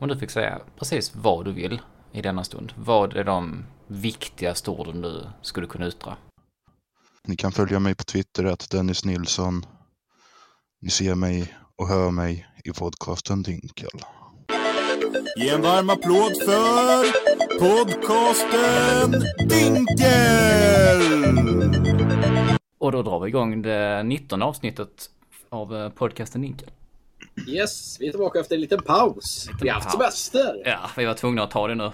Om du fick säga precis vad du vill i denna stund, vad är de viktigaste orden du skulle kunna yttra? Ni kan följa mig på Twitter, att Dennis Nilsson. Ni ser mig och hör mig i podcasten Dinkel. Ge en varm applåd för podcasten Dinkel! Och då drar vi igång det 19 avsnittet av eh, podcasten Inkel. Yes, vi är tillbaka efter en liten paus. vi har haft semester. Ja, vi var tvungna att ta det nu.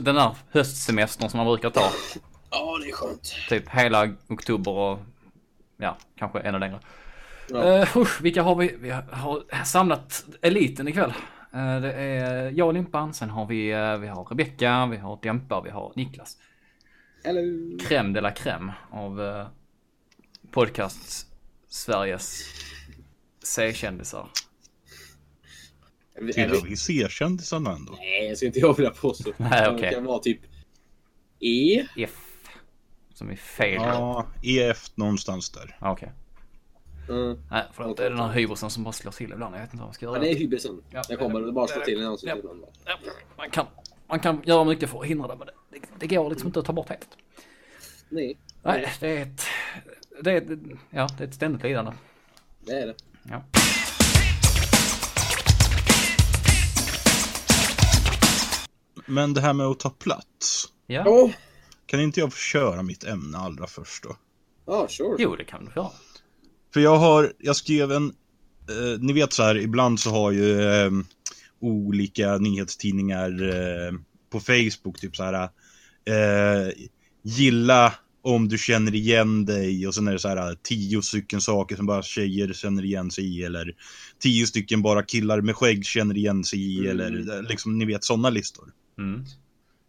Den här höstsemestern som man brukar ta. Ja, det är skönt. Typ hela oktober och ja, kanske ännu längre. Ja. Eh, usch, vilka har vi? Vi har samlat eliten ikväll. Uh, det är jag och Limpan, sen har vi, eh, vi har Rebecka, vi har Dämpa, vi har Niklas. Hello. Crème de la crème av uh, podcast Sveriges C-kändisar. Tillhör vi- C-kändisarna ändå? Nej, jag ska inte jag vilja påstå. Nej, okej. Det kan vara typ E. F. Som är fel. Ja, EF någonstans där. Okej. Mm. Nej, förlåt. Det är den här hybrisen som bara slår till ibland. Jag vet inte vad man ska Ja, göra. det är hybrisen. Ja. Jag kommer det bara slå till en Ja. ibland. Ja, man, kan, man kan göra mycket för att hindra det, men det, det, det går liksom inte att ta bort helt. Nej, Nej, det är ett... Det är, ett- ja, det är ett ständigt lidande. det är det. Ja. Men det här med att ta plats. Ja. Ja, Kan inte jag få köra mitt ämne allra först då? ja sure. Jo, det kan du få. För jag har, jag skrev en, eh, ni vet så här, ibland så har ju eh, olika nyhetstidningar eh, på Facebook typ så här, eh, gilla om du känner igen dig och sen är det så här tio stycken saker som bara tjejer känner igen sig i eller tio stycken bara killar med skägg känner igen sig i Mm. eller eh, liksom ni vet sådana listor. Mm.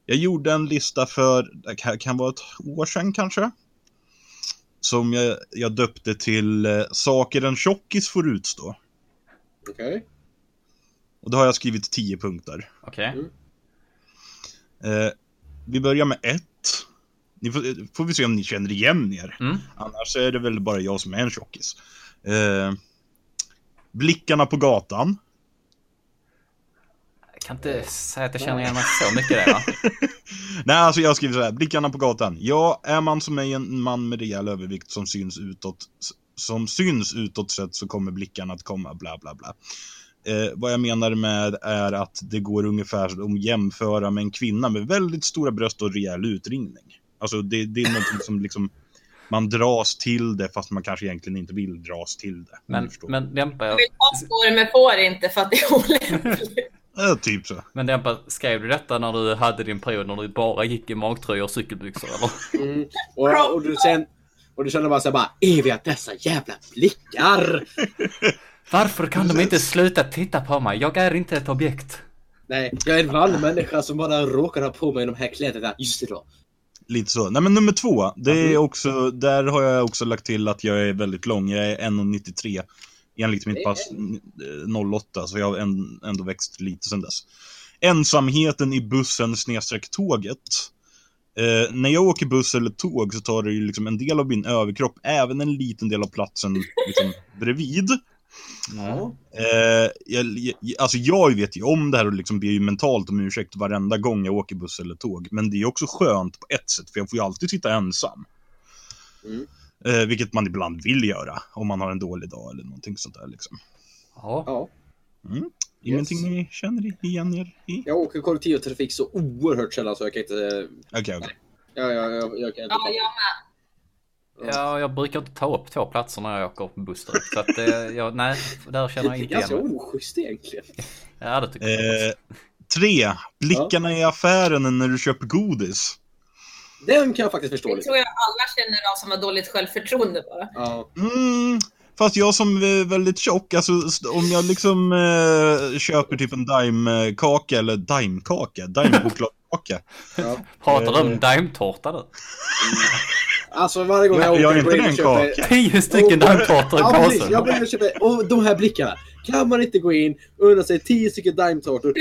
Jag gjorde en lista för, det kan, vara ett år sedan kanske. Som jag, jag döpte till eh, Saker en tjockis får utstå. Okej. Och då har jag skrivit 10 punkter. Okej. Mm. Eh, vi börjar med ett. Ni får, får vi se om ni känner igen er. Mm. Annars är det väl bara jag som är en tjockis. Eh, blickarna på gatan. Kan inte säga att jag känner igen mig så mycket där va? Nej, alltså jag skriver så här. Blickarna på gatan. Ja, är man som är en man med rejäl övervikt som syns utåt, som syns utåt sett så kommer blickarna att komma, bla bla bla. Eh, vad jag menar med är att det går ungefär som att jämföra med en kvinna med väldigt stora bröst och rejäl utringning. Alltså det, det är någonting som liksom man dras till det fast man kanske egentligen inte vill dras till det. Men, men dämpa, jag, vill ha får men får inte för att det är olämpligt. Eh, typ så. men dämpa, skrev du detta när du hade din period när du bara gick i magtröja och cykelbyxor eller? Mm. Och, och, du sen, och du känner bara såhär bara, eviga dessa jävla blickar! Varför kan de inte sluta titta på mig? Jag är inte ett objekt. Nej, jag är en vanlig människa som bara råkar ha på mig de här kläderna just idag. Lite så. Nej men nummer två, det är Mhm. också, där har jag också lagt till att jag är väldigt lång. Jag är 1,93. Enligt mitt pass eh, 08, så jag har ändå växt lite sedan dess. Ensamheten i bussen snedstreck tåget. Eh, när jag åker buss eller tåg så tar det ju liksom en del av min överkropp, även en liten del av platsen liksom bredvid. Ja. Eh, jag, jag, alltså jag vet ju om det här och liksom ber ju mentalt om ursäkt varenda gång jag åker buss eller tåg. Men det är också skönt på ett sätt, för jag får ju alltid sitta ensam. Mm. Eh, vilket man ibland vill göra, om man har en dålig dag eller någonting sånt där liksom. Ja. ja. Ingenting ni känner igen er i? Jag åker kollektivtrafik så oerhört sällan så jag kan inte... Okej, okej. Ja, ja, jag, jag kan inte... Ja, jag med. Ja, jag brukar inte ta upp två platser när jag åker på buss direkt. Så att, eh, jag, nej, där känner jag Det är inte ganska igen oschysst egentligen. Ja, det tycker jag. Eh, tre, blickarna i affären när du köper godis. Den kan jag faktiskt förstå Det lite. tror jag alla känner av som har dåligt självförtroende bara. Ja. Mm, fast jag som är väldigt tjock, alltså om jag liksom eh, köper typ en daimkaka eller daimkaka, daimchokladkaka. Ja. Pratar du om eh, daimtårta nu? Alltså varje gång jag åker inte går in den och köper... Tio stycken daimtårtor i Ja, precis. påsen. Jag in och de här blickarna. Kan man inte gå in och unna sig 10 stycken daimtårtor,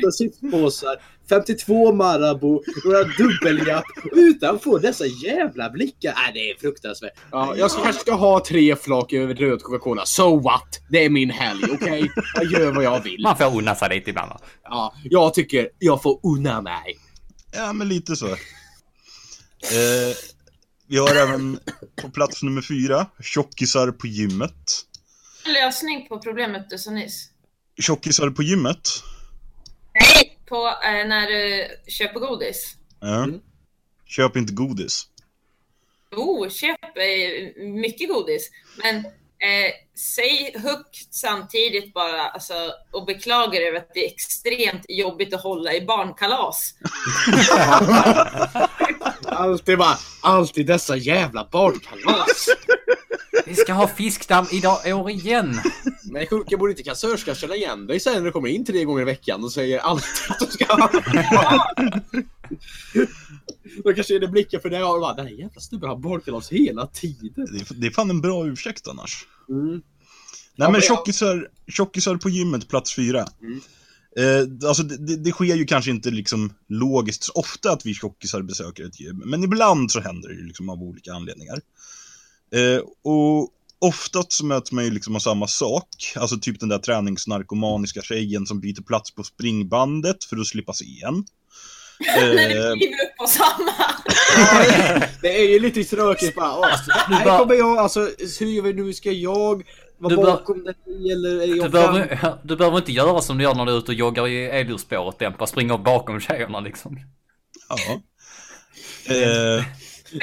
17 chipspåsar, 52 Marabou, några dubbeljapp utan få dessa jävla blickar? Nej, det är fruktansvärt. Ja, jag ska, kanske ska ha tre flak över röd Coca-Cola. So what? Det är min helg, okej? Jag gör vad jag vill. Man får unna sig lite ibland. va? Ja, jag tycker jag får unna mig. Ja, men lite så. Eh, vi har även på plats nummer fyra, tjockisar på gymmet. En lösning på problemet du sa nyss. Tjockisar på gymmet. På eh, när du köper godis. Ja. Köp inte godis. Jo, köp eh, mycket godis. Men eh, säg högt samtidigt bara alltså, och beklagar över att det är extremt jobbigt att hålla i barnkalas. Alltid bara, alltid dessa jävla barnkalas. Vi ska ha fiskdamm idag år igen. Men sjuka borde inte kassörskan känna igen dig sen när du kommer in tre gånger i veckan och säger alltid att du ska ha. Då kanske är det blickar för det och bara, den här jävla snubben har barnkalas hela tiden. Det är, det är fan en bra ursäkt annars. Mm. Nej Ja, men men jag- tjockisar, tjockisar på gymmet, plats fyra. Mm. Eh, alltså det, det, sker ju kanske inte liksom logiskt så ofta att vi tjockisar besöker ett gym, men ibland så händer det ju liksom av olika anledningar. Eh, och oftast så möts man ju liksom av samma sak, alltså typ den där träningsnarkomaniska tjejen som byter plats på springbandet för att slippa se igen. när du Eh, kliver upp på samma. Det är ju lite tråkigt bara. åh, här bara- kommer jag, alltså hur vi nu ska jag vara bakom dig eller är Du jag behöver, du behöver inte göra som du gör när du är ute och joggar i elljusspåret, Dämpa. Springa bakom tjejerna liksom. ja. Eh,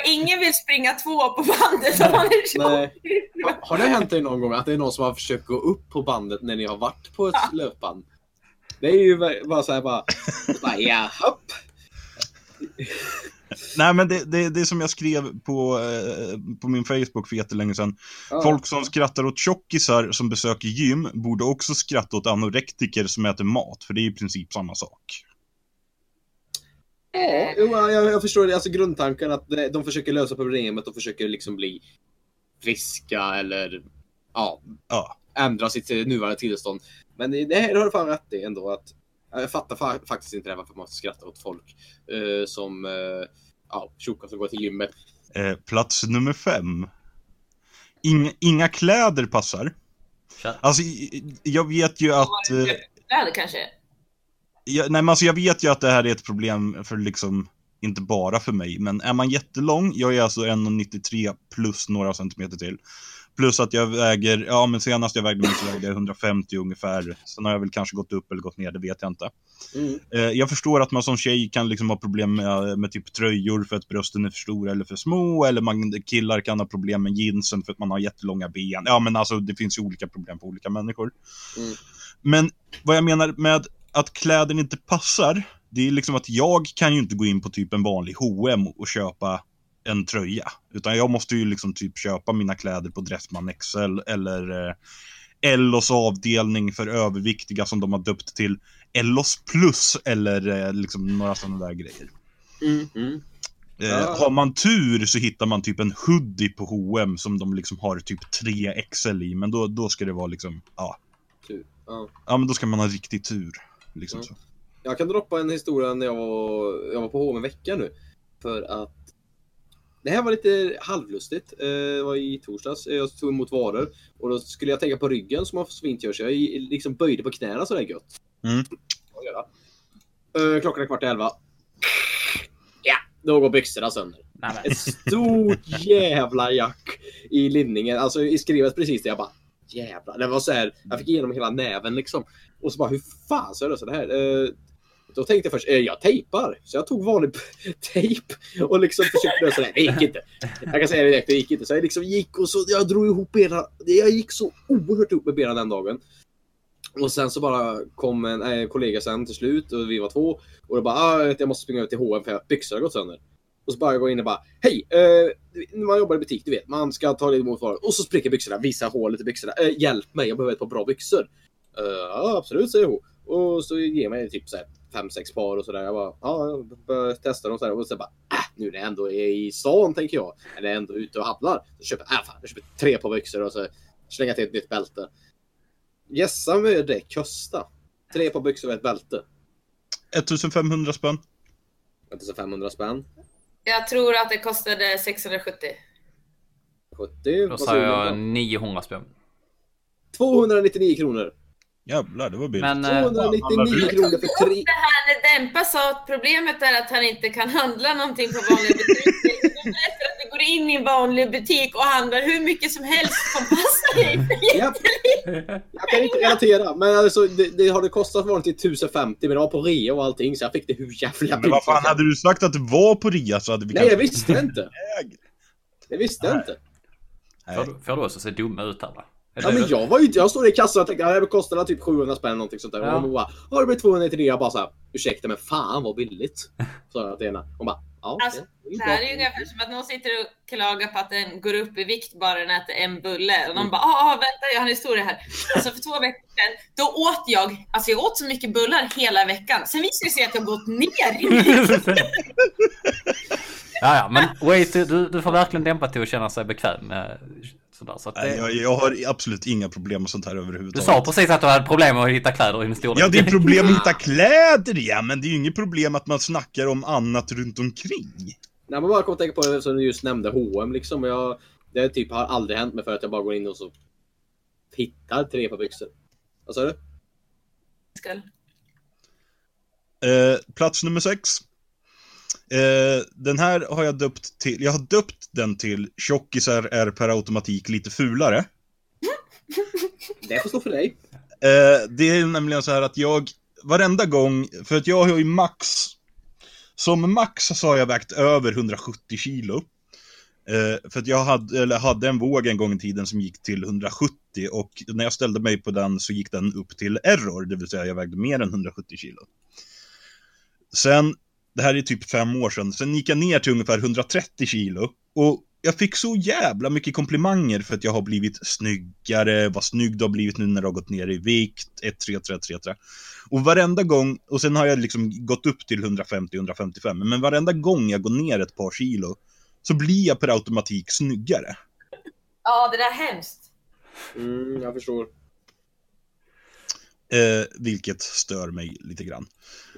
Ingen vill springa två på bandet om man är Nej. tjock. Ha- Har det hänt dig någon gång att det är någon som har försökt gå upp på bandet när ni har varit på ett löpband? Det är ju bara såhär bara, bara ja, hopp. Nej men det, det, det som jag skrev på, eh, på min Facebook för jättelänge sedan. Ja. Folk som skrattar åt tjockisar som besöker gym borde också skratta åt anorektiker som äter mat, för det är i princip samma sak. Ja, jag, jag förstår det. Alltså grundtanken att de- försöker lösa problemet och försöker liksom bli friska eller ja, Ja. ändra sitt eh, nuvarande tillstånd. Men det, här har du fan rätt i ändå att jag fattar fa faktiskt inte det här varför man skrattar åt folk eh, som eh, ja, tjockar som går till gymmet. Eh, plats nummer fem. Inga, inga kläder passar. Alltså, jag vet ju att... Eh, Kläder kanske? jag, nej, men alltså, jag vet ju att det här är ett problem för liksom, inte bara för mig, men är man jättelång, jag är alltså 1,93 plus några centimeter till. Plus att jag väger, ja men senast jag vägde mig så vägde jag 150 ungefär. Sen har jag väl kanske gått upp eller gått ner, det vet jag inte. Mm. Eh, jag förstår att man som tjej kan liksom ha problem med, med typ tröjor för att brösten är för stora eller för små. Eller man, killar kan ha problem med jeansen för att man har jättelånga ben. Ja men alltså det finns ju olika problem på olika människor. Mm. Men vad jag menar med att kläder inte passar. Det är liksom att jag kan ju inte gå in på typ en vanlig H&M och köpa en tröja. Utan jag måste ju liksom typ köpa mina kläder på Dressman XL eller eh, Ellos avdelning för överviktiga som de har döpt till Ellos plus eller eh, liksom några sådana där grejer. Mm. Mm. Eh, Ja. Har man tur så hittar man typ en hoodie på H&M som de liksom har typ 3 XL i, men då, då ska det vara liksom, ja, Tur. Ja. ja men då ska man ha riktig tur. Liksom Ja. så. Jag kan droppa en historia när jag var, jag var på H&M en vecka nu. För att det här var lite halvlustigt. Eh, Det var i torsdags. Jag tog emot varor och då skulle jag tänka på ryggen som man så fint gör. Så jag liksom böjde på knäna sådär gött. Mm. Jag? Eh, Klockan är kvart i elva. Ja, då går byxorna sönder. Nej, men. Ett stort jävla jack i linningen. Alltså i skrevet precis där jag bara jävlar. Det var så här. Jag fick igenom hela näven liksom. Och så bara hur fan så är det så här? Då tänkte jag först, eh, jag tejpar. Så jag tog vanlig tejp och liksom försökte lösa det. Det gick inte. Jag kan säga det direkt, det gick inte. Så jag liksom gick och så, jag drog ihop benen. Jag gick så oerhört ihop med benen den dagen. Och sen så bara kom en eh, kollega sen till slut och vi var två. Och då bara, ah, jag måste springa ut till H&M för byxorna har gått sönder. Och så bara jag går in och bara, hej! Eh, när man jobbar i butik, du vet, man ska ta lite emot varor. Och så spricker byxorna, visar hålet i byxorna. Eh, hjälp mig, jag behöver ett par bra byxor. Eh, ja, absolut, säger hon. Och så ger mig typ så här fem, sex par och sådär. Jag bara, ja, jag testa dem så här. Och så bara, äh, nu när jag ändå är i stan tänker jag, eller ändå ute och handlar, så köper jag, äh, fan, jag köper tre par byxor och så slänger jag till ett nytt bälte. Gissa vad det kostar. Tre par byxor och ett bälte. 1500 spänn. 1500 spänn. Jag tror att det kostade 670. 70. Då sa jag då? 900 spänn. 299 kronor. Jävlar, det var billigt. Men eh, 299 kronor för tre. Det här när Dempa sa att problemet är att han inte kan handla någonting på vanliga butiker. Berättar att du går in i en vanlig butik och handlar hur mycket som helst som passar dig. Jag kan inte relatera, men alltså, det, det har det kostat vanligtvis 1050 men det var på rea och allting så jag fick det hur jävla Men vad fan, hade du sagt att det var på rea så hade vi Nej, jag visste inte. Det visste jag Nej. inte. får, du- får du också se dumma ut här va? Ja, men jag var ju jag stod i kassan och tänkte att det kostade typ 700 spänn eller någonting sånt där. Ja. Och hon bara, har det blivit 299? Jag bara såhär, ursäkta men fan vad billigt. Sa jag till henne. Hon bara, ja. Alltså, det är Det här är ju ungefär som att någon sitter och klagar på att den går upp i vikt bara den äter en bulle. Och någon bara, ah vänta jag har en historia här. Alltså för två veckor sedan, då åt jag, alltså jag åt så mycket bullar hela veckan. Sen visade det sig att jag gått ner i vikt. ja, ja, men wait, du, du får verkligen dämpa till att känna sig bekväm med sådär. Så det, jag, jag har absolut inga problem med sånt här du överhuvudtaget. sa precis att du hade problem med att hitta kläder i en storlek. Ja, det är problem att hitta kläder ja, men det är ju inget problem att man snackar om annat runt omkring. Nej, men bara kom att tänka på det som du just nämnde, H&M liksom. Jag, det typ har aldrig hänt mig för att jag bara går in och så hittar tre par byxor. Vad sa du? Skull. Eh, plats nummer sex. Eh, den här har jag döpt till, jag har döpt den till Tjockisar är per automatik lite fulare. Det får stå för dig. Eh, det är nämligen så här att jag, varenda gång, för att jag har ju max, som max så har jag vägt över 170 kilo. Eh, för att jag hade, eller hade en våg en gång i tiden som gick till 170 och när jag ställde mig på den så gick den upp till error, det vill säga jag vägde mer än 170 kilo. Sen, det här är typ fem år sedan, sen gick jag ner till ungefär 130 kilo och jag fick så jävla mycket komplimanger för att jag har blivit snyggare, vad snygg du har blivit nu när du har gått ner i vikt, etc, etc, etc. Och varenda gång, och sen har jag liksom gått upp till 150-155, men varenda gång jag går ner ett par kilo så blir jag per automatik snyggare. Ja, det där är hemskt. Mm, jag förstår. Eh, vilket stör mig lite grann.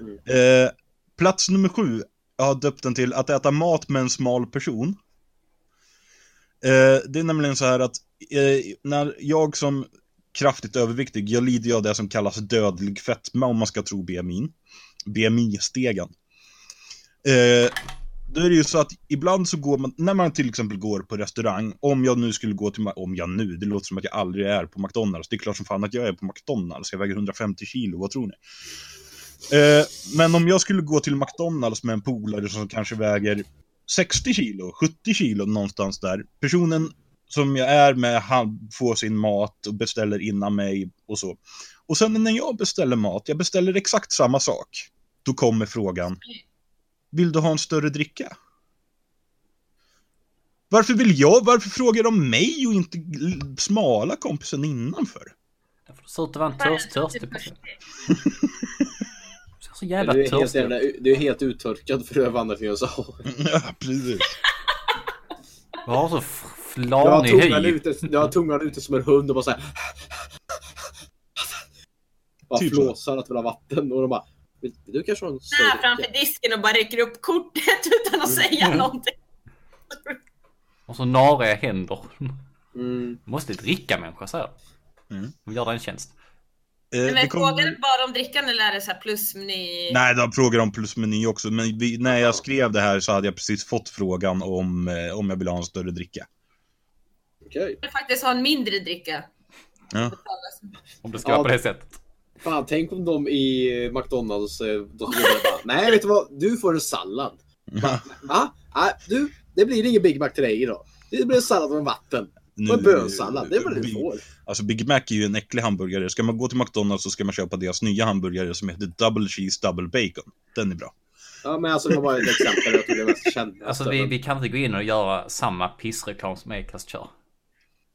Mm. Eh, plats nummer sju, jag har döpt den till att äta mat med en smal person. Eh, det är nämligen så här att eh, när jag som kraftigt överviktig, jag lider ju av det som kallas dödlig fetma om man ska tro BMI. BMI-stegen. Eh, då är det ju så att ibland så går man, när man till exempel går på restaurang, om jag nu skulle gå till, om jag nu, det låter som att jag aldrig är på McDonalds, det är klart som fan att jag är på McDonalds, jag väger 150 kilo, vad tror ni? Men om jag skulle gå till McDonalds med en polare som kanske väger 60 kilo, 70 kilo någonstans där, personen som jag är med, han får sin mat och beställer innan mig och så. Och sen när jag beställer mat, jag beställer exakt samma sak, då kommer frågan, vill du ha en större dricka? Varför vill jag, varför frågar de mig och inte smala kompisen innanför? Därför du ser ut att vara en törst, törstig person. Du så jävla Du är, helt, jävla, du är helt uttorkad för att vandra till USA. Ja, precis. Du har så Du har, flanig hy. du har tungan ute som en hund och bara såhär... Bara Typ så. flåsar att vill ha vatten och de bara... Vill vill du kanske ha en Där större framför dricka?" disken och bara räcker upp kortet utan att säga någonting. Och så nariga händer. Mm. Du måste dricka människa, säger jag. Mm. De gör dig en tjänst. Eh, Men frågar kommer- du bara om drickan eller är det så här plusmeny? Nej, de frågar om plusmeny också, men vi, när jag skrev det här så hade jag precis fått frågan om, eh, om jag vill ha en större dricka. Okej. Jag vill faktiskt ha en mindre dricka. Ja. Om det ska Ja. vara på det sättet. Fan, tänk om de i McDonalds... eh, Då skulle de bara, Nej, vet du vad? Du får en sallad. Va? Va? Nej, du, det blir ingen Big Mac till dig idag. Det blir en sallad med vatten. Och en bönsallad. Det är vad du får. Alltså Big Mac är ju en äcklig hamburgare. Ska man gå till McDonalds så ska man köpa deras nya hamburgare som heter Double Cheese Double Bacon. Den är bra. Ja, men alltså det var bara ett exempel. Jag tror det är mest kända. Alltså vi, vi kan inte gå in och göra samma pissreklam som Acast kör.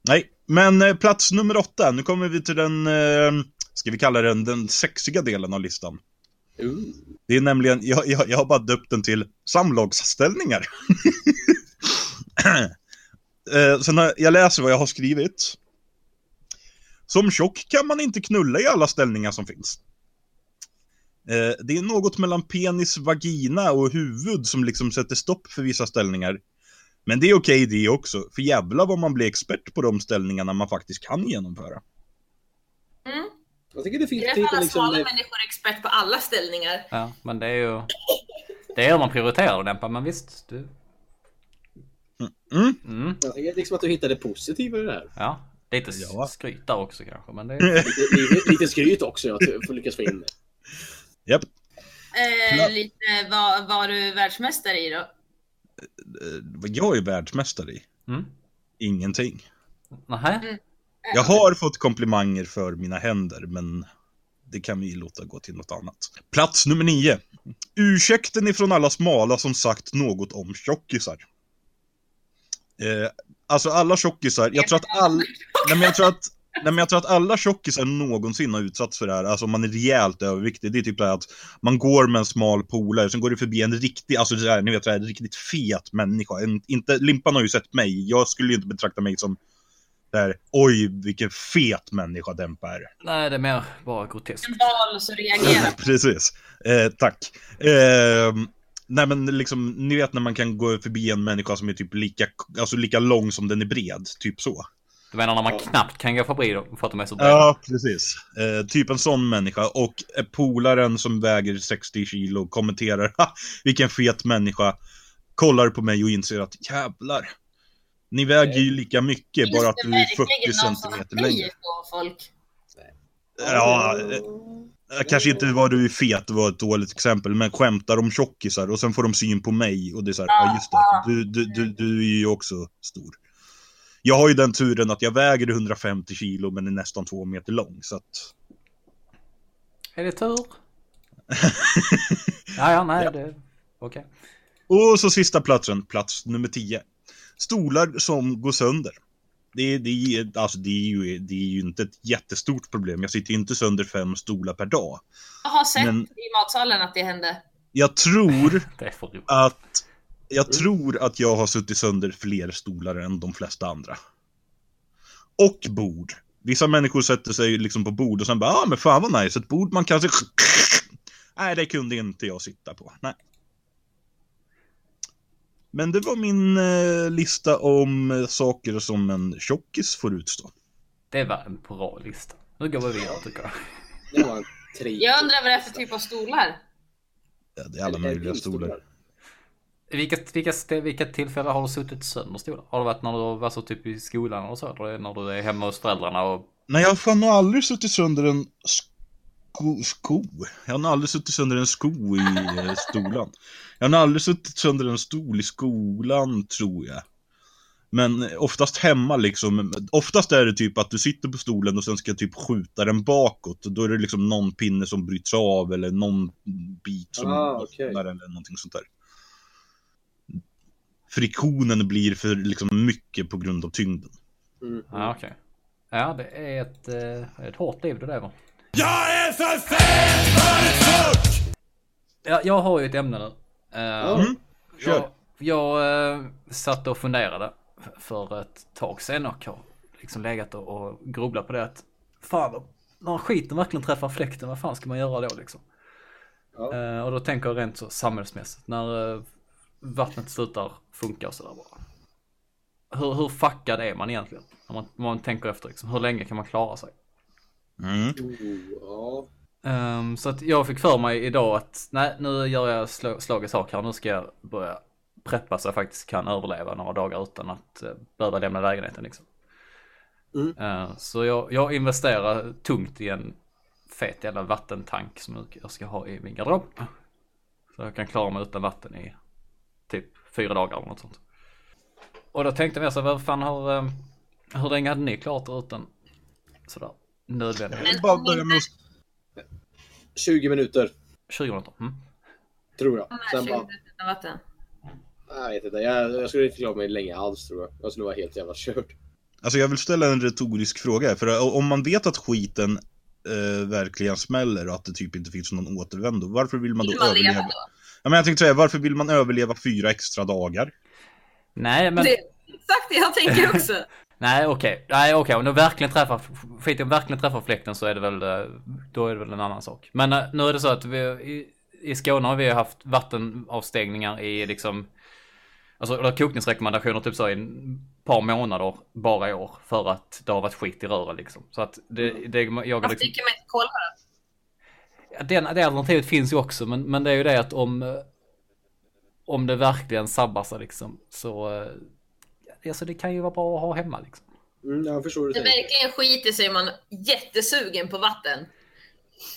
Nej, men eh, plats nummer åtta. Nu kommer vi till den, eh, ska vi kalla den, den sexiga delen av listan. Ooh. Det är nämligen, jag, jag, jag har bara döpt den till samlagsställningar. eh, så när jag läser vad jag har skrivit. Som tjock kan man inte knulla i alla ställningar som finns. Eh, det är något mellan penis, vagina och huvud som liksom sätter stopp för vissa ställningar. Men det är okej det också, för jävlar vad man blir expert på de ställningarna man faktiskt kan genomföra. Mm. Jag tycker det I finns det lite fallet liksom... smala människor är expert på alla ställningar. Ja, men det är ju... Det är hur man prioriterar det, Dempa, men visst. Du... Mm. Mm, Jag tycker liksom att du hittade det positiva i det här. ja. Lite Ja. skryt där också kanske, men det är... Lite, lite, lite skryt också, jag får lyckas få in det. Japp. Eh, Ja. lite, var, var du världsmästare i då? Eh, vad jag är världsmästare i? Mm. Ingenting. Nähä? Jag har fått komplimanger för mina händer, men det kan vi låta gå till något annat. Plats nummer nio. Ursäkten ifrån alla smala som sagt något om tjockisar. Eh, alltså alla tjockisar, jag tror att all... Nej men jag tror att... Nej men jag tror att alla tjockisar någonsin har utsatts för det här, alltså om man är rejält överviktig. Det är typ det här att man går med en smal polare, sen går det förbi en riktig, alltså det här, ni vet, det här, en riktigt fet människa. En, inte, Limpan har ju sett mig, jag skulle ju inte betrakta mig som där, oj vilken fet människa Dempa är. Nej, det är mer bara groteskt. En val så reagerar. Precis. Eh, tack. Eh, nej men liksom, ni vet när man kan gå förbi en människa som är typ lika, alltså lika lång som den är bred, typ så. Du menar när man knappt kan gå förbi dem för att de är så breda? Ja, precis. Eh, typ en sån människa. Och eh, polaren som väger 60 kilo kommenterar, ha, vilken fet människa. Kollar på mig och inser att jävlar. Ni väger ju lika mycket, bara att du är 40 centimeter längre. på folk. Ja, eh, kanske inte var du fet var ett dåligt exempel, men skämtar om tjockisar och sen får de syn på mig och det är så här, ja just det, du, du, du, du är ju också stor. Jag har ju den turen att jag väger 150 kilo men är nästan två meter lång, så att... Är det tur? ja, ja, nej, det... Okej. Och så sista platsen, plats nummer 10. Stolar som går sönder. Det, det, är- alltså det, är ju, det är ju inte ett jättestort problem. Jag sitter ju inte sönder fem stolar per dag. Jag har sett Men- i matsalen att det hände. Jag tror att jag tror att jag har suttit sönder fler stolar än de flesta andra. Och bord. Vissa människor sätter sig liksom på bord och sen bara, ja ah, men fan vad nice, ett bord man kanske... Nej, det kunde inte jag sitta på. Nej. Men det var min eh, lista om eh, saker som en tjockis får utstå. Det var en bra lista. Nu går vi vidare tycker jag. Det var en tre. Jag undrar vad det är för typ av stolar. Ja, det är alla möjliga stolar. I vilket, vilket, vilket tillfälle har du suttit sönder stolar? Har det varit när du var så typ i skolan eller så? Eller när du är hemma hos föräldrarna och... Nej, jag har fan nog aldrig suttit sönder en sko, sko. Jag har nog aldrig suttit sönder en sko i eh, stolan. Jag har nog aldrig suttit sönder en stol i skolan, tror jag. Men eh, oftast hemma liksom. Oftast är det typ att du sitter på stolen och sen ska typ skjuta den bakåt. Då är det liksom någon pinne som bryts av eller någon bit som Ah, lossnar eller någonting sånt där. Friktionen blir för liksom mycket på grund av tyngden. Mm. Ja, okej. Ja, det är ett, eh, ett hårt liv det där va? Jag är för fet för ett suck! Ja, jag har ju ett ämne nu. Eh, Mm. Jag, jag eh, satt och funderade för ett tag sedan och har liksom legat och, och grubblat på det att fan, när skiten verkligen träffar fläkten, vad fan ska man göra då liksom? Ja. Eh, och då tänker jag rent så samhällsmässigt, när vattnet slutar funka och sådär bara. Hur, hur fuckad är man egentligen? Om man, om man tänker efter liksom, hur länge kan man klara sig? Mm. Oh, ja. Ehm, så att jag fick för mig idag att nej, nu gör jag slå, slag i sak här. Nu ska jag börja preppa så jag faktiskt kan överleva några dagar utan att uh, behöva lämna lägenheten liksom. Mm. Eh, så jag, jag investerar tungt i en fet jävla vattentank som jag ska ha i min garderob. Så jag kan klara mig utan vatten i typ fyra dagar eller något sånt. Och då tänkte jag så här, vad fan har, ehm, hur länge hade ni klarat er utan sådär nödvändigt? Jag vill bara börja med att 20 minuter, 20 minuter? Mm. tror jag. Sen 20 bara, vatten. jag vet inte. Jag, jag skulle inte klara mig länge alls, tror jag. Jag skulle vara helt jävla kört. Alltså jag vill ställa en retorisk fråga, för om man vet att skiten eh, verkligen smäller och att det typ inte finns någon återvändo, varför vill man då Vill man leva överleva? då? Ja, men jag tänkte säga, varför vill man överleva fyra extra dagar? Nej, men... Det är exakt det jag tänker också. Nej, okej. Nej, okej. Om du verkligen träffar, skit om verkligen träffar fläkten så är det väl, eh, då är det väl en annan sak. Men eh, nu är det så att vi, i, i Skåne har vi haft vattenavstängningar i liksom, alltså eller kokningsrekommendationer typ så i ett par månader bara i år. För att det har varit skit i rören liksom. Så att det, det jag Varför liksom, dricker man inte? Ja, den, det alternativet finns ju också, men, men det är ju det att om, eh, om det verkligen sabbar sig liksom, så, alltså det kan ju vara bra att ha hemma liksom. Mm, jag förstår Det tänker. verkligen skiter sig man jättesugen på vatten.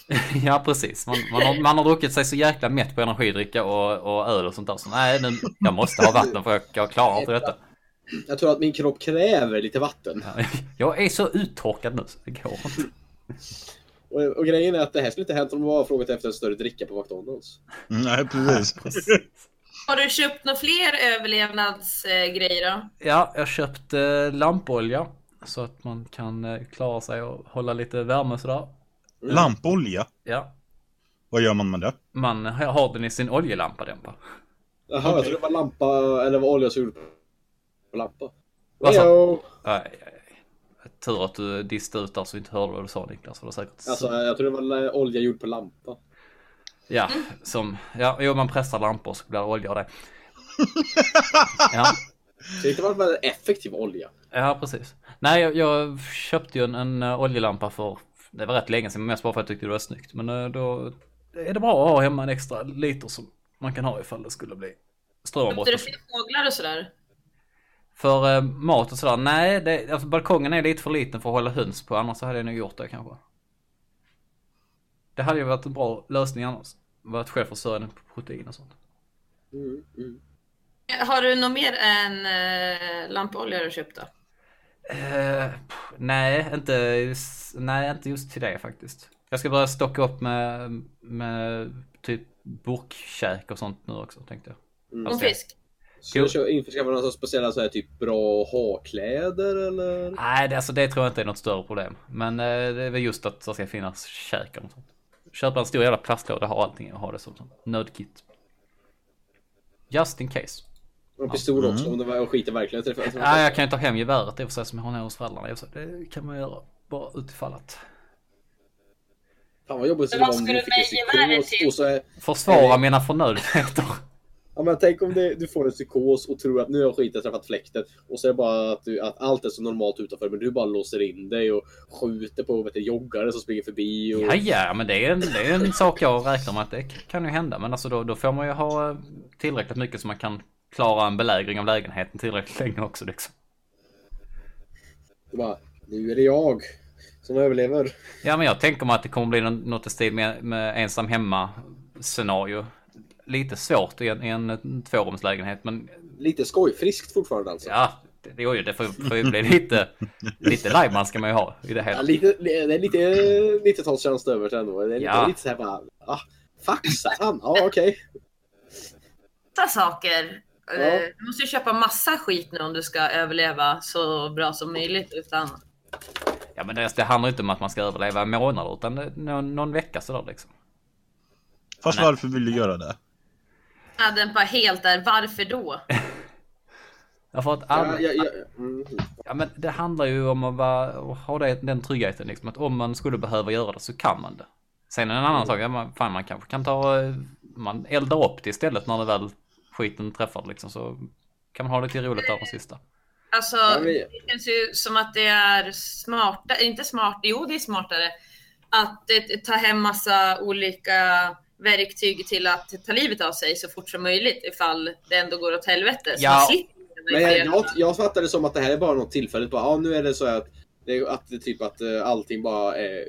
Ja, precis. Man, man, har, man har druckit sig så jäkla mätt på energidricka och, och öl och sånt där. Så nej, nu, jag måste ha vatten för jag, jag klarar inte detta. Jag tror att min kropp kräver lite vatten. Ja, Jag är så uttorkad nu så det går inte. Och, och grejen är att det här skulle inte hänt om de bara frågat efter en större dricka på McDonalds. Nej, precis. Har du köpt några fler överlevnadsgrejer då? Ja, jag köpte eh, lampolja så att man kan eh, klara sig och hålla lite värme sådär. Lampolja, Ja, vad gör man med det? man har den i sin oljelampa den va? Jaha, jag trodde det var lampa, eller var olja som gjorde på lampa. Vad sa- Hejo! Nej. Tur att du distade ut där så vi inte hörde vad du sa Niklas. För det säkert Alltså, jag tror det var olja gjord på lampa. Ja, som, ja, jo man pressar lampor så blir det olja av det. Ja, Så det inte var väl effektiv olja. ja precis. Nej, jag, jag köpte ju en, en eh, oljelampa för, det var rätt länge sedan, men mest bara för att jag tyckte det var snyggt. Men eh, då är det bra att ha hemma en extra liter som man kan ha ifall det skulle bli strömavbrott. Köpte du och så. fler fåglar och sådär? För eh, mat och sådär, nej, det, alltså, balkongen är lite för liten för att hålla höns på, annars så hade jag nog gjort det kanske. Det hade ju varit en bra lösning annars. Varit självförsörjande på protein och sånt. Mm, mm. Har du något mer än äh, lampolja du köpt då? Eh, pff, nej, inte, just- nej, inte just till det faktiskt. Jag ska börja stocka upp med, med typ burkkäk och sånt nu också tänkte jag. Mm. Och fisk? Ska du införskaffa några speciella så här, typ bra ha-kläder eller? Nej, det, alltså, det tror jag inte är något större problem. Men eh, det är väl just att det ska finnas käk och sånt. Köpa en stor jävla plastlåda, ha allting och ha det som, nödkit. Just in case. Och en pistol också om det var skiter verkligen träffar. Ja, jag kan ju ta hem geväret i och för sig som jag har hos föräldrarna. sig. Det kan man göra bara utifall att Fan vad jobbigt det skulle vara om du fick en till? och så är, försvara mina förnödenheter. Ja men tänk om det, du får en psykos och tror att nu har skiten träffat fläkten och så är det bara att, du, att allt är så normalt utanför men du bara låser in dig och skjuter på vet du, joggare som springer förbi och... Ja, ja, men det är, en, det är en sak jag räknar med att det kan ju hända. Men alltså då, då får man ju ha tillräckligt mycket så man kan klara en belägring av lägenheten tillräckligt länge också liksom. Du bara, nu är det jag som överlever. Ja, men jag tänker mig att det kommer bli nå- något i stil med, med ensam hemma scenario. Lite svårt i en, i en tvårumslägenhet, men Lite skojfriskt fortfarande alltså. ja, det, det, det får, får ju bli lite, lite lajban ska man ju ha i det Ja, hela. lite, det är lite 90-talskänsla över det ändå. Det är lite, Ja. lite såhär bara, ah, faxar han? Ja okej. Massa saker. Ja. Eh, Du måste ju köpa massa skit nu om du ska överleva så bra som möjligt. Utan... Ja, men det, det handlar inte om att man ska överleva en månad, utan det, någon, någon vecka sådär liksom. Fast Nej. varför vill du göra det? Ja, den bara helt där, varför då? Ja, för att alla, Ja, ja, ja. Mm. Ja men det handlar ju om att vara, att ha det, den tryggheten liksom. Att om man skulle behöva göra det så kan man det. Sen en annan sak, ja, man, fan man kanske kan ta, eh, man eldar upp det istället när det väl skiten träffar liksom. Så kan man ha lite roligt där på sista. Alltså, det känns ju som att det är smartare, inte smart, jo det är smartare, att eh, ta hem massa olika verktyg till att ta livet av sig så fort som möjligt ifall det ändå går åt helvete. Så Ja. Men jag, jag, jag fattar det som att det här är bara något tillfälligt. Bara, ja, nu är det så att, det, att det typ att eh, allting bara är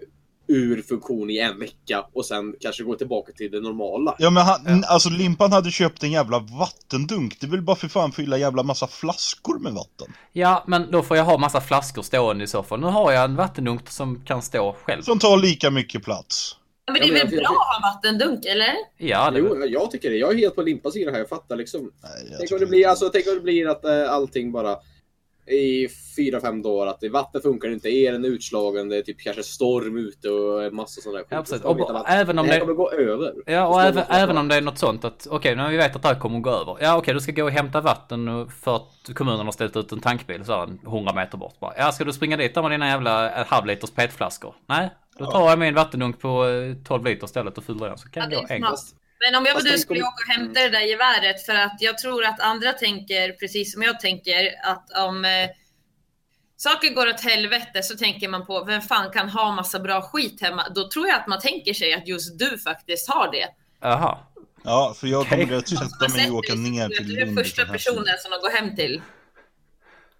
ur funktion i en vecka och sen kanske gå tillbaka till det normala. Ja men han, alltså Limpan hade köpt en jävla vattendunk. Det vill bara för fan fylla jävla massa flaskor med vatten. Ja men då får jag ha massa flaskor stående i så fall. Nu har jag en vattendunk som kan stå själv. Som tar lika mycket plats. Men det är Ja, väl bra att ha en vattendunk, eller? Ja, det, Jo, jag- tycker det. Jag är helt på Limpans sida här. Jag fattar liksom. Nej, jag Tänk om det blir, alltså, tänk om det blir att eh, allting bara i fyra, fem dagar att det, vatten funkar inte, elen är utslagen, det är typ kanske storm ute och en massa sådana där Ja, precis. Man Och att även om det här det- kommer gå över. Ja, och även, även om det är något sånt att okej, när vi vet att det här kommer gå över. Ja, okej, du ska gå och hämta vatten för att kommunen har ställt ut en tankbil så här 100 meter bort. Bara, ja, ska du springa dit där med dina jävla eh, halvliters petflaskor? Nej, då tar jag min vattendunk på eh, 12 liter istället och fyller den så kan Ja, jag det gå är en smart. Men om jag och du skulle om- åka och hämta det där geväret för att jag tror att andra tänker precis som jag tänker att om eh, saker går åt helvete så tänker man på vem fan kan ha massa bra skit hemma? Då tror jag att man tänker sig att just du faktiskt har det. Jaha. Ja, för jag kommer att Som har sätta mig och åka ner jag att till Du är första personen som de går hem till.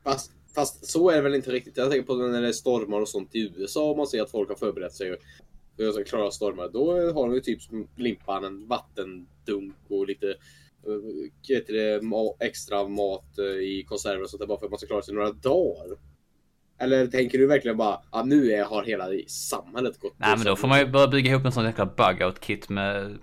Fast, fast så är det väl inte riktigt. Jag tänker på när det är stormar och sånt i USA och man ser att folk har förberett sig att klara stormar. Då har de ju typ som Limpan en vattendunk och lite uh, heter det, ma- extra mat eh, i konserver och sånt där bara för att man ska klara sig några dagar. Eller tänker du verkligen bara att nu är, har hela samhället gått Nej men då får man ju börja bygga ihop en sån jäkla bug-out kit med,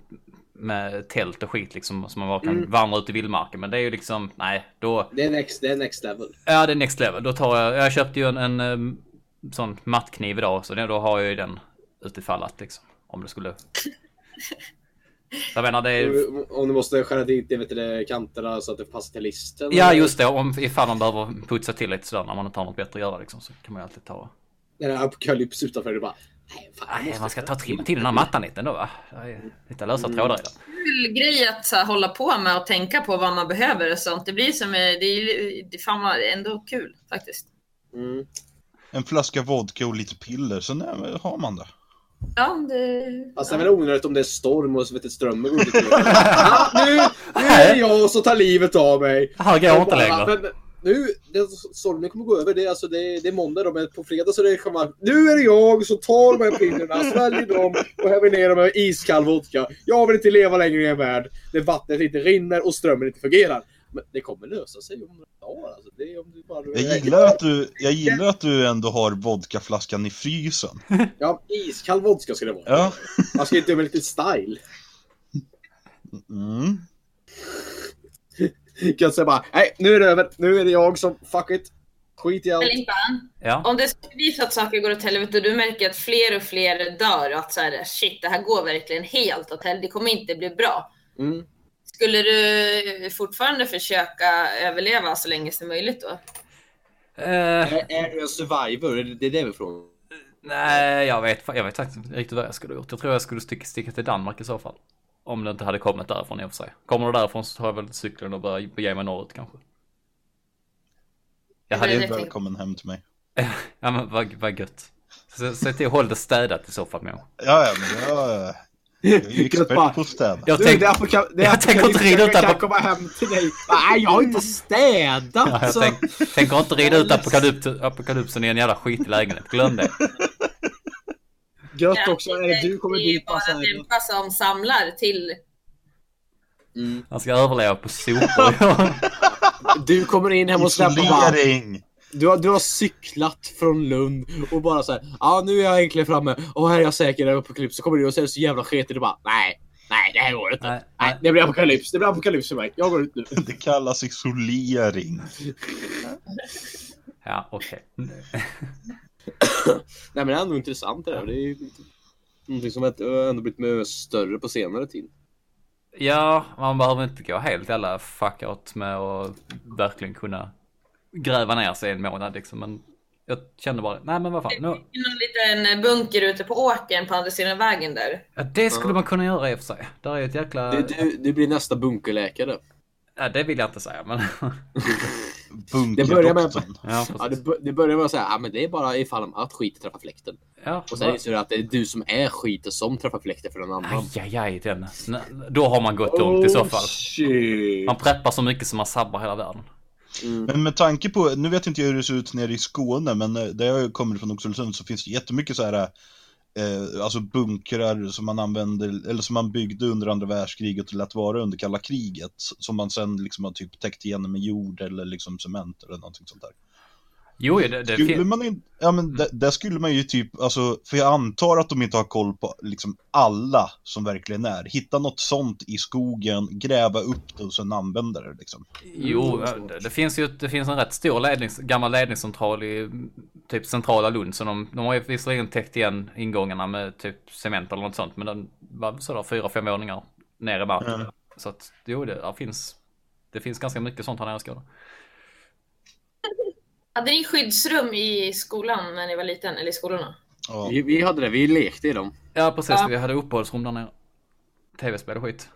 med tält och skit liksom. Så man bara kan Mm. vandra ut i vildmarken. Men det är ju liksom, nej då. Det är next, det är next level. Ja det är next level. Då tar jag, jag köpte ju en, en, em, sån mattkniv idag. Så då har jag ju den utifall att liksom. Om det skulle. Jag menar det är. Om du måste skära dit det, vet du, kanterna så att det passar till listen. Ja eller? just det, om ifall man behöver putsa till lite sådär när man inte har något bättre att göra liksom. Så kan man ju alltid ta. När det är apokalyps utanför, det bara... Nej, fan, Nej, man ska ta trimma till den här mattan lite ändå va? Det är lite lösa trådar i den. Kul grej att så här, hålla på med och tänka på vad man behöver och sånt. Det blir som, eh, det är ju- det fan var ändå kul faktiskt. Mm. En flaska vodka och lite piller, men har man det. Ja, det... Fast det är väl onödigt om det är storm och så vet du, strömmen går ut i ja, nu, nu är det jag som tar livet av mig. Här går inte längre. Men, nu, det, stormen kommer gå över. Det är, alltså, det, är- det är måndag då, men på fredag så är det kommer, Nu är det jag som tar de här pillerna, sväljer dem och häver ner dem med iskall vodka. Jag vill inte leva längre i en värld där vattnet inte rinner och strömmen inte fungerar. Men det kommer lösa sig om några dagar. Alltså. Det är om du bara... Jag gillar att du, jag gillar att du ändå har vodkaflaskan i frysen. Ja, iskall vodka ska det vara. Ja. Man ska inte göra med lite style. Mm. Kan säga bara, nej nu är det över. Nu är det jag som, fuck it. Skit i allt. Limpan, Ja. om det skulle så att saker går åt helvete och du märker att fler och fler dör och att så här, shit, det här går verkligen helt åt helvete, det kommer inte bli bra. Mm. Skulle du fortfarande försöka överleva så länge som möjligt då? Eh, Är, är du en survivor? Det- är det vi frågar. nej, jag vet, jag vet faktiskt inte riktigt vad jag skulle ha gjort. Jag tror jag skulle sticka, sticka till Danmark i så fall. Om det inte hade kommit därifrån i och för sig. Kommer det därifrån så tar jag väl cykeln och börjar bege mig norrut kanske. Jag hade ju, Välkommen hem till mig. ja men vad, vad gött. Så- Säg till att hålla det städat i så fall med. Ja, ja, men jag, expert på att städa. Jag Du, tänk, är jag tänker inte rida Jag kan komma hem till dig. Nej, jag har inte städat. ja, jag tänk, tänker inte rida ut apokalyps, apokalypsen i en jävla skitig lägenhet. Glöm det. Gött också. Är det du kommer det är bara. Dempa som samlar till Mm. Han ska överleva på sopor. Du kommer in hem och släpper bara. Du har, du har cyklat från Lund och bara så här. Ja, nu är jag äntligen framme. Och här är jag säker över apokalyps. Så kommer du och säger så jävla sketigt och bara. Nej, nej, det här går inte. Nej, Nej, nej. det blir apokalyps. Det blir apokalyps för mig. Jag går ut nu. Det kallas isolering. Ja, okej. Nej, men det är ändå intressant det där. Det är någonting som ändå blivit större på senare tid. Ja, man behöver inte gå helt jävla fuck out med att verkligen kunna gräva ner sig en månad liksom. Men jag kände bara, nej men vad fan. Nu, någon liten bunker ute på åkern på andra sidan vägen där. ja, det skulle man kunna göra i och för sig. Där är ett jäkla... Du, du, du blir nästa bunkerläkare. Ja, det vill jag inte säga men... Det börjar med- ja, Ja, det, det börjar med att säga ja, men det är bara ifall att skiten träffar fläkten. Ja, Och sen inser du att det är du som är skiten som träffar fläkten för någon annan. Aj, aj, den. Då har man gått långt i så fall. Oh, shit. Man preppar så mycket som man sabbar hela världen. Mm. Men med tanke på, nu vet inte jag hur det ser ut nere i Skåne, men eh, där jag kommer från Oxelösund så finns det jättemycket så här eh, alltså bunkrar som man använder, eller som man byggde under andra världskriget och lät vara under kalla kriget. Som man sen liksom har typ täckt igenom med jord eller liksom cement eller någonting sånt där. Jo, det, det Skulle man inte, ja men där, där skulle man ju typ, alltså, för jag antar att de inte har koll på liksom alla som verkligen är. Hitta något sånt i skogen, gräva upp det och sen använda det liksom. Jo, Mm, det, det finns ju det finns en rätt stor lednings, gammal ledningscentral i mm, typ centrala Lund. Så de, de har ju visserligen täckt igen ingångarna med typ cement eller något sånt. Men den var sådär fyra, fem våningar ner i marken. Ja. Så att jo, det finns. Det finns ganska mycket sånt här nere i Skåne. Hade ni skyddsrum i skolan när ni var liten? Eller i skolorna? Ja. Vi, vi hade det, vi lekte i dem. Ja, precis. Ja. Vi hade uppehållsrum där nere. Tv-spel och skit.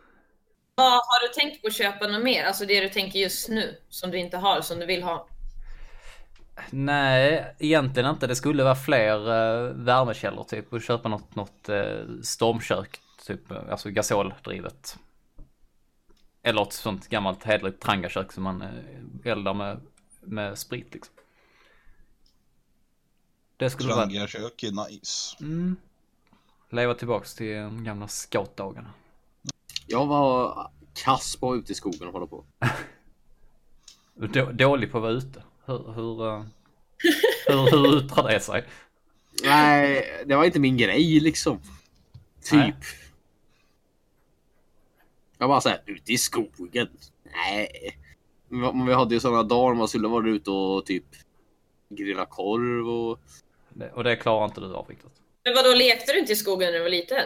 Vad har du tänkt på att köpa något mer? Alltså det du tänker just nu, som du inte har, som du vill ha? Nej, egentligen inte. Det skulle vara fler uh, värmekällor typ och köpa något, något eh, stormkök. Typ, eh, alltså gasoldrivet. Eller ett sånt gammalt hederligt trangakök som man uh, eldar med, med sprit liksom. Det skulle vara... Trangiga kök är nice. Mm. Leva tillbaks till de gamla scoutdagarna. Jag var kass på att vara ute i skogen och hålla på. Då, dålig på att vara ute. Hur, hur, eh, hur, hur yttrar det sig? Nej, det var inte min grej liksom. Typ. Nej. Jag bara såhär, ute i skogen. Nej. Men vi hade ju sådana dagar man skulle vara ute och typ grilla korv och... Det, och det klarar inte du av riktigt. Men vadå, lekte du inte i skogen när du var liten?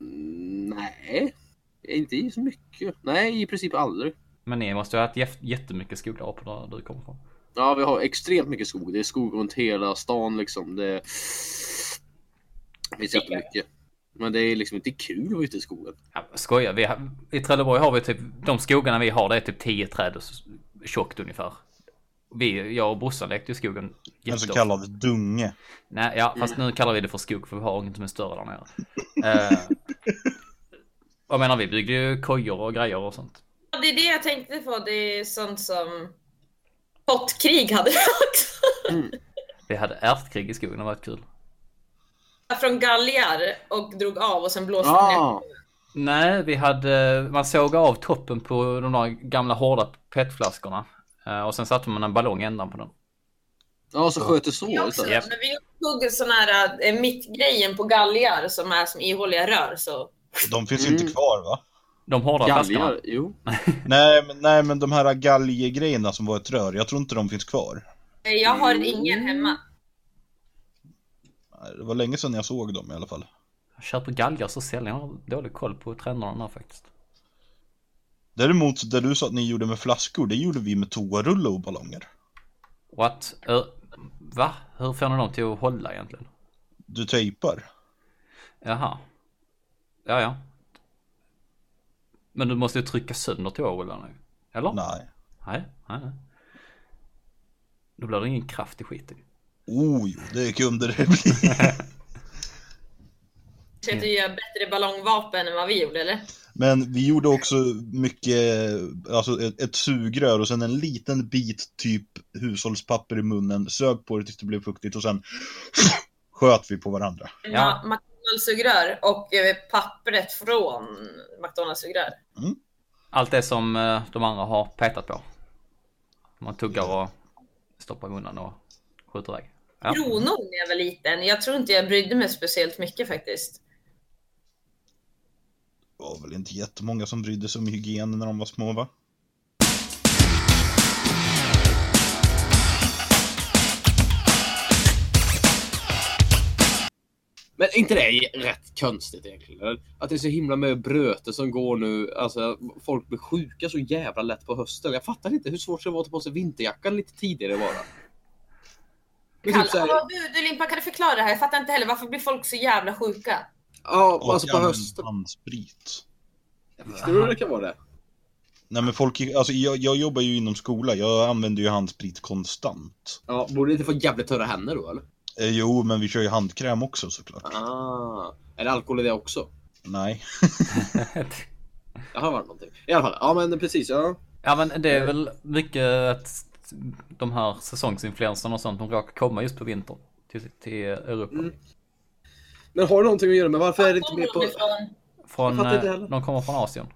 Mm, Nej. Inte så mycket. Nej, i princip aldrig. Men ni måste ha haft jättemycket skog där uppe där du kommer ifrån. Ja, vi har extremt mycket skog. Det är skog runt hela stan liksom. Det, finns jättemycket. Men det är liksom inte kul att vara ute i skogen. Ja, skoja, vi har, i Trelleborg har vi typ, de skogarna vi har det är typ 10 träd tjockt ungefär. Vi, jag och brorsan lekte i skogen En så kallad dunge. Nej, ja, fast nu kallar vi det för skog för vi har inget som är större där nere. Eh, jag menar, vi byggde ju kojor och grejer och sånt. Ja, det är det jag tänkte på. Det är sånt som pottkrig hade vi också. Vi hade ärtkrig i skogen, det var kul. Från galgar och drog av och sen blåste ner. Ah, Nej, vi hade, man såg av toppen på de där gamla hårda petflaskorna. Eh, och sen satte man en ballong i ändan på den. ja, så sköt det så Vi också, istället. men vi tog sån här äh, mittgrejen på galgar som är som ihåliga rör. Så. De finns Mm. inte kvar va? De hårda flaskorna. Galgar, jo. Nej men, nej, men de här galjegrejerna som var ett rör, jag tror inte de finns kvar. Eh, Jag har ingen hemma. Det var länge sedan jag såg dem i alla fall. Jag köper galgar så sällan, jag har dålig koll på trenderna faktiskt. Däremot, det du sa att ni gjorde med flaskor, det gjorde vi med toarulle och ballonger. What? Uh, va? Hur får ni dem till att hålla egentligen? Du tejpar. Jaha. Ja, ja. Men du måste ju trycka sönder toarullarna. Eller? Nej. Nej, nej, nej. Då blir det ingen kraft i skiten. Oh, det kunde det bli. Försökte du göra bättre ballongvapen än vad vi gjorde eller? Men vi gjorde också mycket, alltså ett, ett sugrör och sen en liten bit typ hushållspapper i munnen, sög på det tills det blev fuktigt och sen sköt vi på varandra. Ja. McDonalds-sugrör och eh, pappret från McDonalds-sugrör. Allt det som eh, de andra har petat på. Man tuggar och stoppar i munnen och skjuter iväg. Ja. Kronor när jag var liten. Jag tror inte jag brydde mig speciellt mycket faktiskt. Det var väl inte jättemånga som brydde sig om hygien när de var små va? Men inte det är rätt konstigt egentligen? Att det är så himla med bröte som går nu. Alltså, folk blir sjuka så jävla lätt på hösten. Jag fattar inte hur svårt det var att ta på sig vinterjackan lite tidigare bara. Men Kall, typ här, du, du Limpa, kan du förklara det här? Jag fattar inte heller. Varför blir folk så jävla sjuka? Ja, Och alltså på hösten. handsprit. Tror du det kan vara det? Nej men folk, alltså jag, jag jobbar ju inom skola, jag använder ju handsprit konstant. Ja, borde det inte få jävligt torra händer då eller? Eh, jo, men vi kör ju handkräm också såklart. Ah. Är det alkohol i det också? Nej. Jag har varit någonting. I alla fall, ja men precis. Ja. Ja men det är väl mycket att de här säsongsinfluenserna och sånt de råkar komma just på vintern till, till Europa. Mm. Men har det någonting att göra med varför är det inte med på... Från, eh, de kommer från Asien.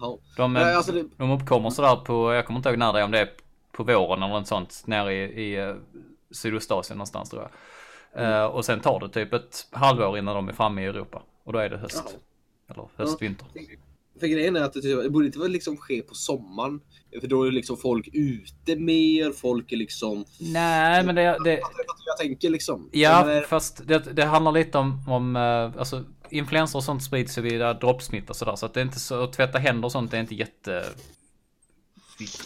Ja. De, Nej, alltså det- de uppkommer sådär på, jag kommer inte ihåg när det är, om det är på våren eller något sånt nere i, i eh, Sydostasien någonstans tror jag. Eh, och sen tar det typ ett halvår innan de är framme i Europa. Och då är det höst. Jaha. Eller höst-vinter. För grejen är att det, typ- det borde inte liksom ske på sommaren. För då är det liksom folk ute mer, folk är liksom... Nej men det, det, jag tänker liksom? Ja, Men, fast det, det handlar lite om, om eh, alltså influenser och sånt sprids ju via droppsmitt och sådär. Så att det är inte så, att tvätta händer och sånt är inte jätte...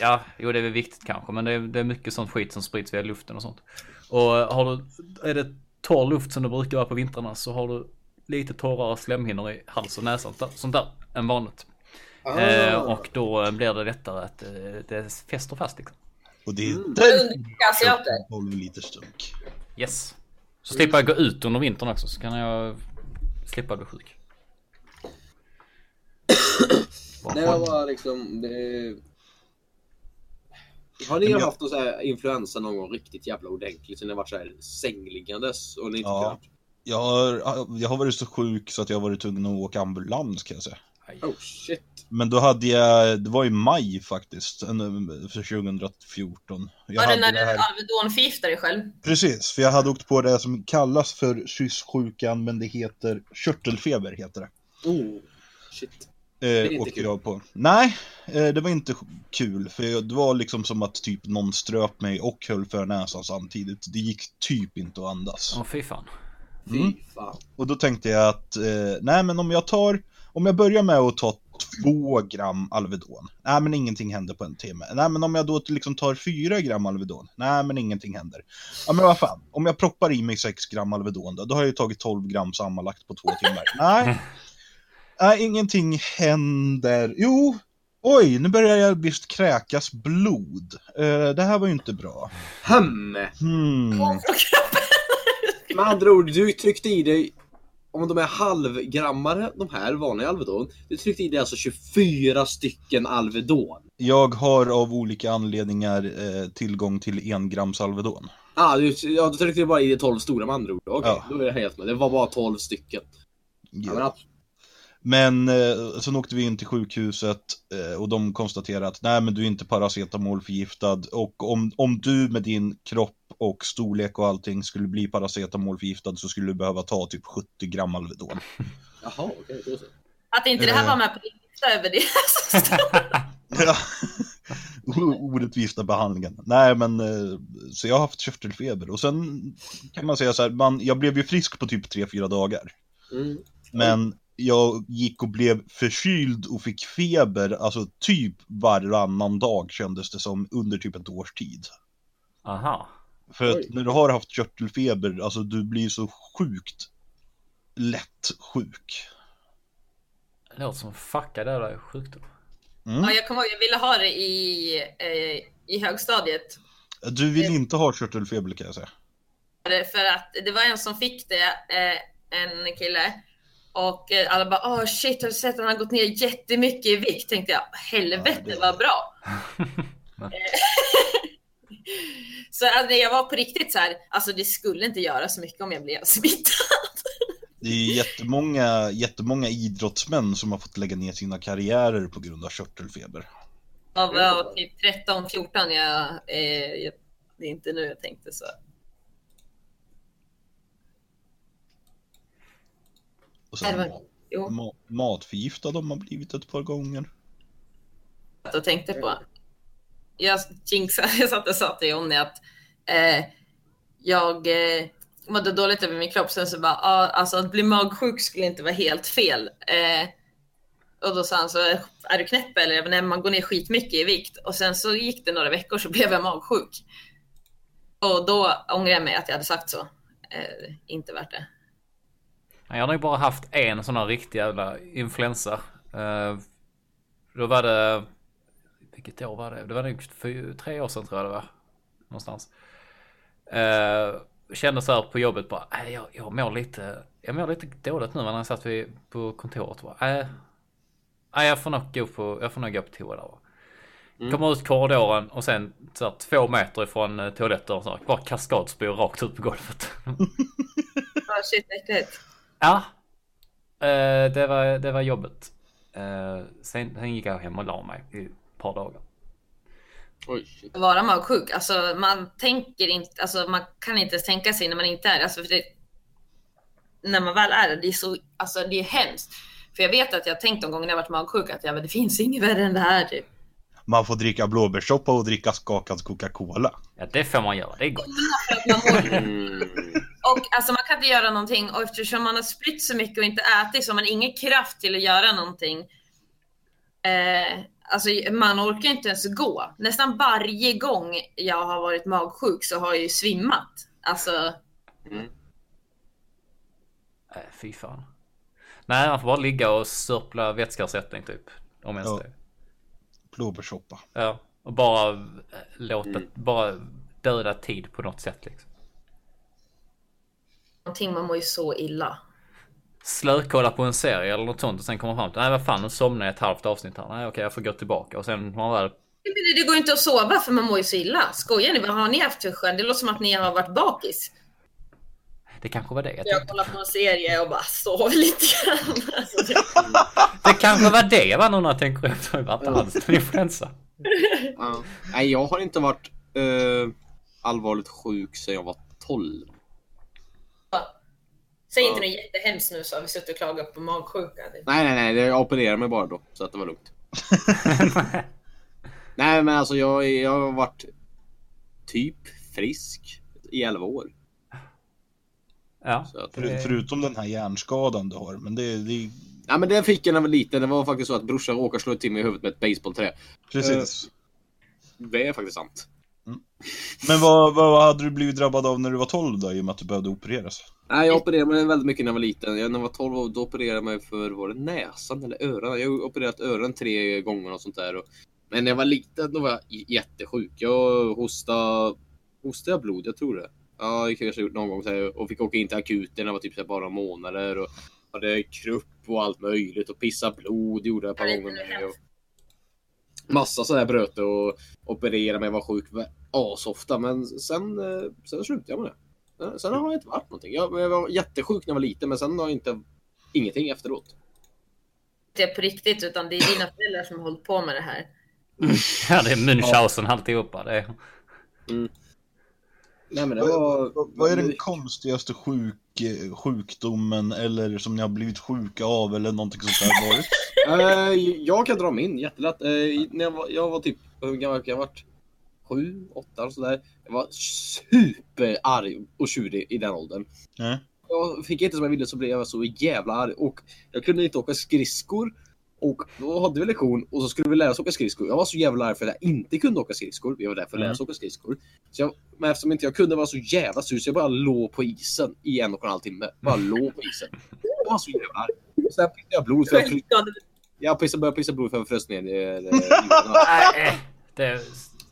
Ja, jo det är väl viktigt kanske, men det är, det är mycket sånt skit som sprids via luften och sånt. Och har du, är det torr luft som det brukar vara på vintrarna så har du lite torrare slemhinnor i hals och näsa sånt där än vanligt. ah, Eh, och då blir det lättare att eh, det fäster fast liksom. Och det är Mm. därför Undvika asiater. 12 liter stunk. Yes. Så slipper jag gå ut under vintern också så kan jag slippa bli sjuk. Nej, det var liksom... Det... Har ni jag- haft någon så här influensa någon gång riktigt jävla ordentligt? Så ni har varit så här sängliggandes och ni inte Ja. kunnat... Jag har, jag har varit så sjuk så att jag har varit tvungen att åka ambulans kan jag säga. Oh shit. Men då hade jag, det var i maj faktiskt, för 2014. Jag Var det när det du här, Alvedon förgiftade dig själv? precis, för jag hade åkt på det som kallas för syssjukan, men det heter körtelfeber heter det. Oh, shit. Eh, är inte åkte kul. jag på. Nej, eh, det var inte kul. För jag, det var liksom som att typ någon ströp mig och höll för näsan samtidigt. Det gick typ inte att andas. Åh fy fan. Fy Mm. fan. Och då tänkte jag att, eh, nej men om jag tar, om jag börjar med att ta två gram Alvedon. Nej men ingenting händer på en timme. Nej men om jag då liksom tar fyra gram Alvedon. Nej men ingenting händer. Ja men vad fan, om jag proppar i mig sex gram Alvedon då, då har jag ju tagit 12 gram sammanlagt på två timmar. Nej. Nej, ingenting händer. Jo, oj, nu börjar jag visst kräkas blod. Eh, det här var ju inte bra. Hem! Hmm. Med andra ord, du tryckte i dig om de är halvgrammare, de här vanliga Alvedon, du tryckte i dig alltså 24 stycken Alvedon. Jag har av olika anledningar eh, tillgång till en grams Alvedon. Ah, du, ja, du tryckte bara i dig 12 stora med andra ord. Okej, Ja. då är jag helt med. Det var bara 12 stycken. Ja, men. Men eh, sen åkte vi in till sjukhuset eh, och de konstaterade att nej men du är inte paracetamolförgiftad och om, om du med din kropp och storlek och allting skulle bli paracetamolförgiftad så skulle du behöva ta typ 70 gram Alvedon. Jaha, okej. så. Att inte det här Eh. var med på din lista över det som. Ja. Orättvisa behandlingen. Nej men eh, så jag har haft körtelfeber och sen kan man säga så här, man, jag blev ju frisk på typ 3-4 dagar. Mm. Men jag gick och blev förkyld och fick feber, alltså typ varannan dag kändes det som under typ ett års tid. Aha. För att när du har haft körtelfeber, alltså du blir så sjukt lätt sjuk. Det låter som fuckad jävla sjukdom. Mm. Ja, jag kommer ihåg, jag ville ha det i, eh, i högstadiet. Du vill inte ha körtelfeber kan jag säga. För att det var en som fick det, eh, en kille. Och eh, alla bara åh shit har du sett han har gått ner jättemycket i vikt? Tänkte jag, helvete Ja, det- vad bra. Så alltså, jag var på riktigt så här, alltså det skulle inte göra så mycket om jag blev smittad. Det är jättemånga, jättemånga idrottsmän som har fått lägga ner sina karriärer på grund av körtelfeber. Jag var typ 13, 14, jag, eh, jag, det är inte nu jag tänkte så. Och sen var- ma- matförgiftad har man blivit ett par gånger. jag tänkte på. Jag jinxade, jag satt och sa till Jonny att eh, jag eh, mådde dåligt över min kropp. Sen så bara, ah, alltså att bli magsjuk skulle inte vara helt fel. Eh, och då sa han så, är du knäpp eller? Jag bara, Nej, man går ner skitmycket i vikt. Och sen så gick det några veckor så blev jag magsjuk. Och då ångrar jag mig att jag hade sagt så. Eh, inte värt det. Jag har nog bara haft en sån här riktig jävla influensa. Eh, då var det, vilket år var det? Det var nog tre år sedan tror jag det var. Någonstans. Uh, kände så här på jobbet bara, äh, jag, jag mår lite, jag mår lite dåligt nu när jag satt vid, på kontoret. Bara, äh, äh, jag får nog gå på, jag får nog gå på toa där. va. Kommer ut korridoren och sen så här, två meter ifrån uh, toaletten så här, bara kaskadspyr rakt ut på golvet. Ah, shit, äckligt. Ja. Eh, det, var, det var jobbet. Eh, sen, sen gick jag hem och la mig par dagar. Oj, shit. vara magsjuk. Alltså man tänker inte, alltså man kan inte ens tänka sig när man inte är. Alltså, för det. När man väl är det, det är så, alltså det är hemskt. För jag vet att jag tänkt någon gång när jag varit magsjuk att ja, men det finns inget värre än det här typ. Man får dricka blåbärssoppa och dricka skakad Coca-Cola. Ja, det får man göra. Det är gott. Mm. Och alltså man kan inte göra någonting och eftersom man har spytt så mycket och inte ätit så har man ingen kraft till att göra någonting. Eh, alltså man orkar inte ens gå. Nästan varje gång jag har varit magsjuk så har jag ju svimmat. Alltså, Nej, fy fan. Nej, man får bara ligga och sörpla vätskeersättning typ. Om ens Ja. det. Blåbärssoppa. Ja. Och bara eh, låta, Mm. bara döda tid på något sätt liksom. någonting man mår ju så illa. Slökolla på en serie eller något sånt och sen kommer fram till nej vad fan nu somnade jag ett halvt avsnitt här. Nej okej jag får gå tillbaka och sen har man väl Men Det går inte att sova för man mår ju så illa. Skojar ni? Vad har ni haft för skön? Det låter som att ni har varit bakis. Det kanske var det jag Jag kollar på en serie och bara sov lite grann. Alltså, det- kanske var det jag var nu när jag tänker efter. Det var inte alls en influensa. Nej, jag har inte varit eh, allvarligt sjuk sedan jag var 12. Säg inte något jättehemskt nu så har vi suttit och klagat på magsjuka. Nej, nej, nej, jag opererade mig bara då, så att det var lugnt. Nej, men alltså jag, jag har varit typ frisk i 11 år. Ja. Så att, För, förutom den här hjärnskadan du har. Men det, det ja, men det fick jag när jag var liten. Det var faktiskt så att brorsan råkade slå till mig i huvudet med ett basebollträ. precis. Det är faktiskt sant. Men vad, vad hade du blivit drabbad av när du var 12 då? I och med att du behövde opereras? Nej, jag opererade mig väldigt mycket när jag var liten. Jag, när jag var 12 år, då opererade jag mig för, var det näsan eller öronen? Jag har opererat öronen tre gånger och sånt där. Och, men när jag var liten, då var jag jättesjuk. Jag hostade, hostade jag blod? Jag tror det. Ja, jag kanske gjort någon gång så här, och fick åka in till akuten när jag var typ så här, bara månader. Och hade krupp och allt möjligt och pissa blod gjorde jag ett par gånger med. Och massa sådär bröt och opererade mig, var sjuk asofta. Men sen, eh, sen slutade jag med det. Eh, Sen har jag inte varit någonting. Jag, jag var jättesjuk när jag var liten men sen har jag inte ingenting efteråt. Det är på riktigt utan det är dina föräldrar som har hållit på med det här. Ja det är Münchhausen alltihopa. Det är... Nej men det Vad, var... vad, vad är den konstigaste sjuk, sjukdomen eller som ni har blivit sjuka av eller någonting sånt där varit? Eh, jag kan dra min jättelätt. Eh, när jag, var, jag var typ, hur gammal kan jag ha varit? Sju, åtta och sådär. Jag var superarg och tjurig i den åldern. Nej. Jag fick inte som jag ville så blev jag så jävla arg och jag kunde inte åka skridskor. Och då hade vi lektion och så skulle vi lära oss åka skridskor. Jag var så jävla arg för att jag inte kunde åka skridskor. Vi var där för att lära oss åka skridskor. Så jag, men eftersom inte jag kunde vara så jävla sur så jag bara låg på isen i en och en halv timme. Bara låg på isen. Jag var så jävla arg. Sen pissade jag blod för jag, jag pissade, började pissa blod för i eh, jorden. Nej, det...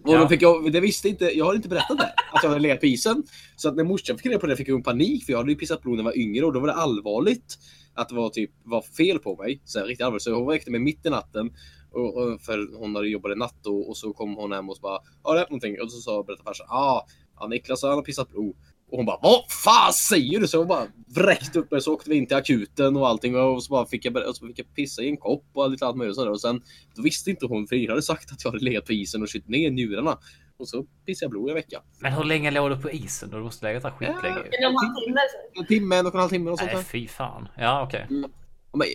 Och då fick jag, det visste inte, jag har inte berättat det. Att jag hade legat på isen. Så att när morsan fick reda på det fick hon panik för jag hade ju pissat blod när jag var yngre och då var det allvarligt. Att det var typ var fel på mig. Så här, riktigt allvarligt. Så hon väckte mig mitt i natten. Och, och, för hon hade jobbat i natt och, och så kom hon hem och så bara Ja det är någonting. Och så sa berättade farsan. Ah, ja Niklas han har pissat blod. Och hon bara Vad fan säger du? Så hon bara vräkte upp mig så åkte vi in till akuten och allting och så bara fick jag, och så fick jag pissa i en kopp och lite allt möjligt och sådär. Och sen då visste inte hon för jag hade sagt att jag hade legat på isen och kylt ner njurarna. Och så pissade jag blod i en vecka. Men hur länge låg du på isen? Du måste lägga där skitlänge. ju. En en timme. En timme, en och en halv timme och sånt Nej där. fy fan. Ja okej. Och men,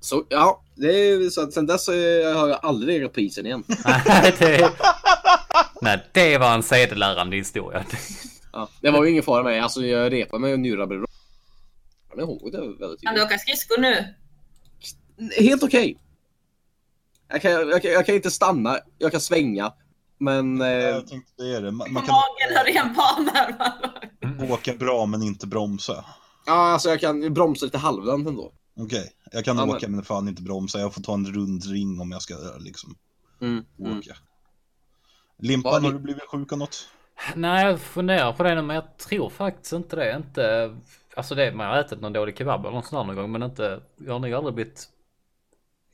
så ja, det är så att sen dess har jag aldrig legat på isen igen. Nej, det... Nej det var en sedelärande historia. Ja, det var ju ingen fara med Alltså jag repade mig och njurarna blev Jag kommer ihåg det väldigt Kan du åka skridskor nu? Helt okej. Jag, kan, jag, kan, jag kan inte stanna, jag kan svänga. Men eh, Jag tänkte det är det. Man, man kan magen har ren bana. åka bra men inte bromsa. ja, alltså jag kan bromsa lite halvdant ändå. Okej, jag kan Ja, men- åka men fan inte bromsa. Jag får ta en rund ring om jag ska liksom Mm, mm. åka. Limpan, Vad- har du blivit sjuk av något? Nej jag funderar på det nu men jag tror faktiskt inte det. Inte... Alltså det, man har ätit någon dålig kebab eller något sånt någon gång men inte... Jag har nog aldrig blivit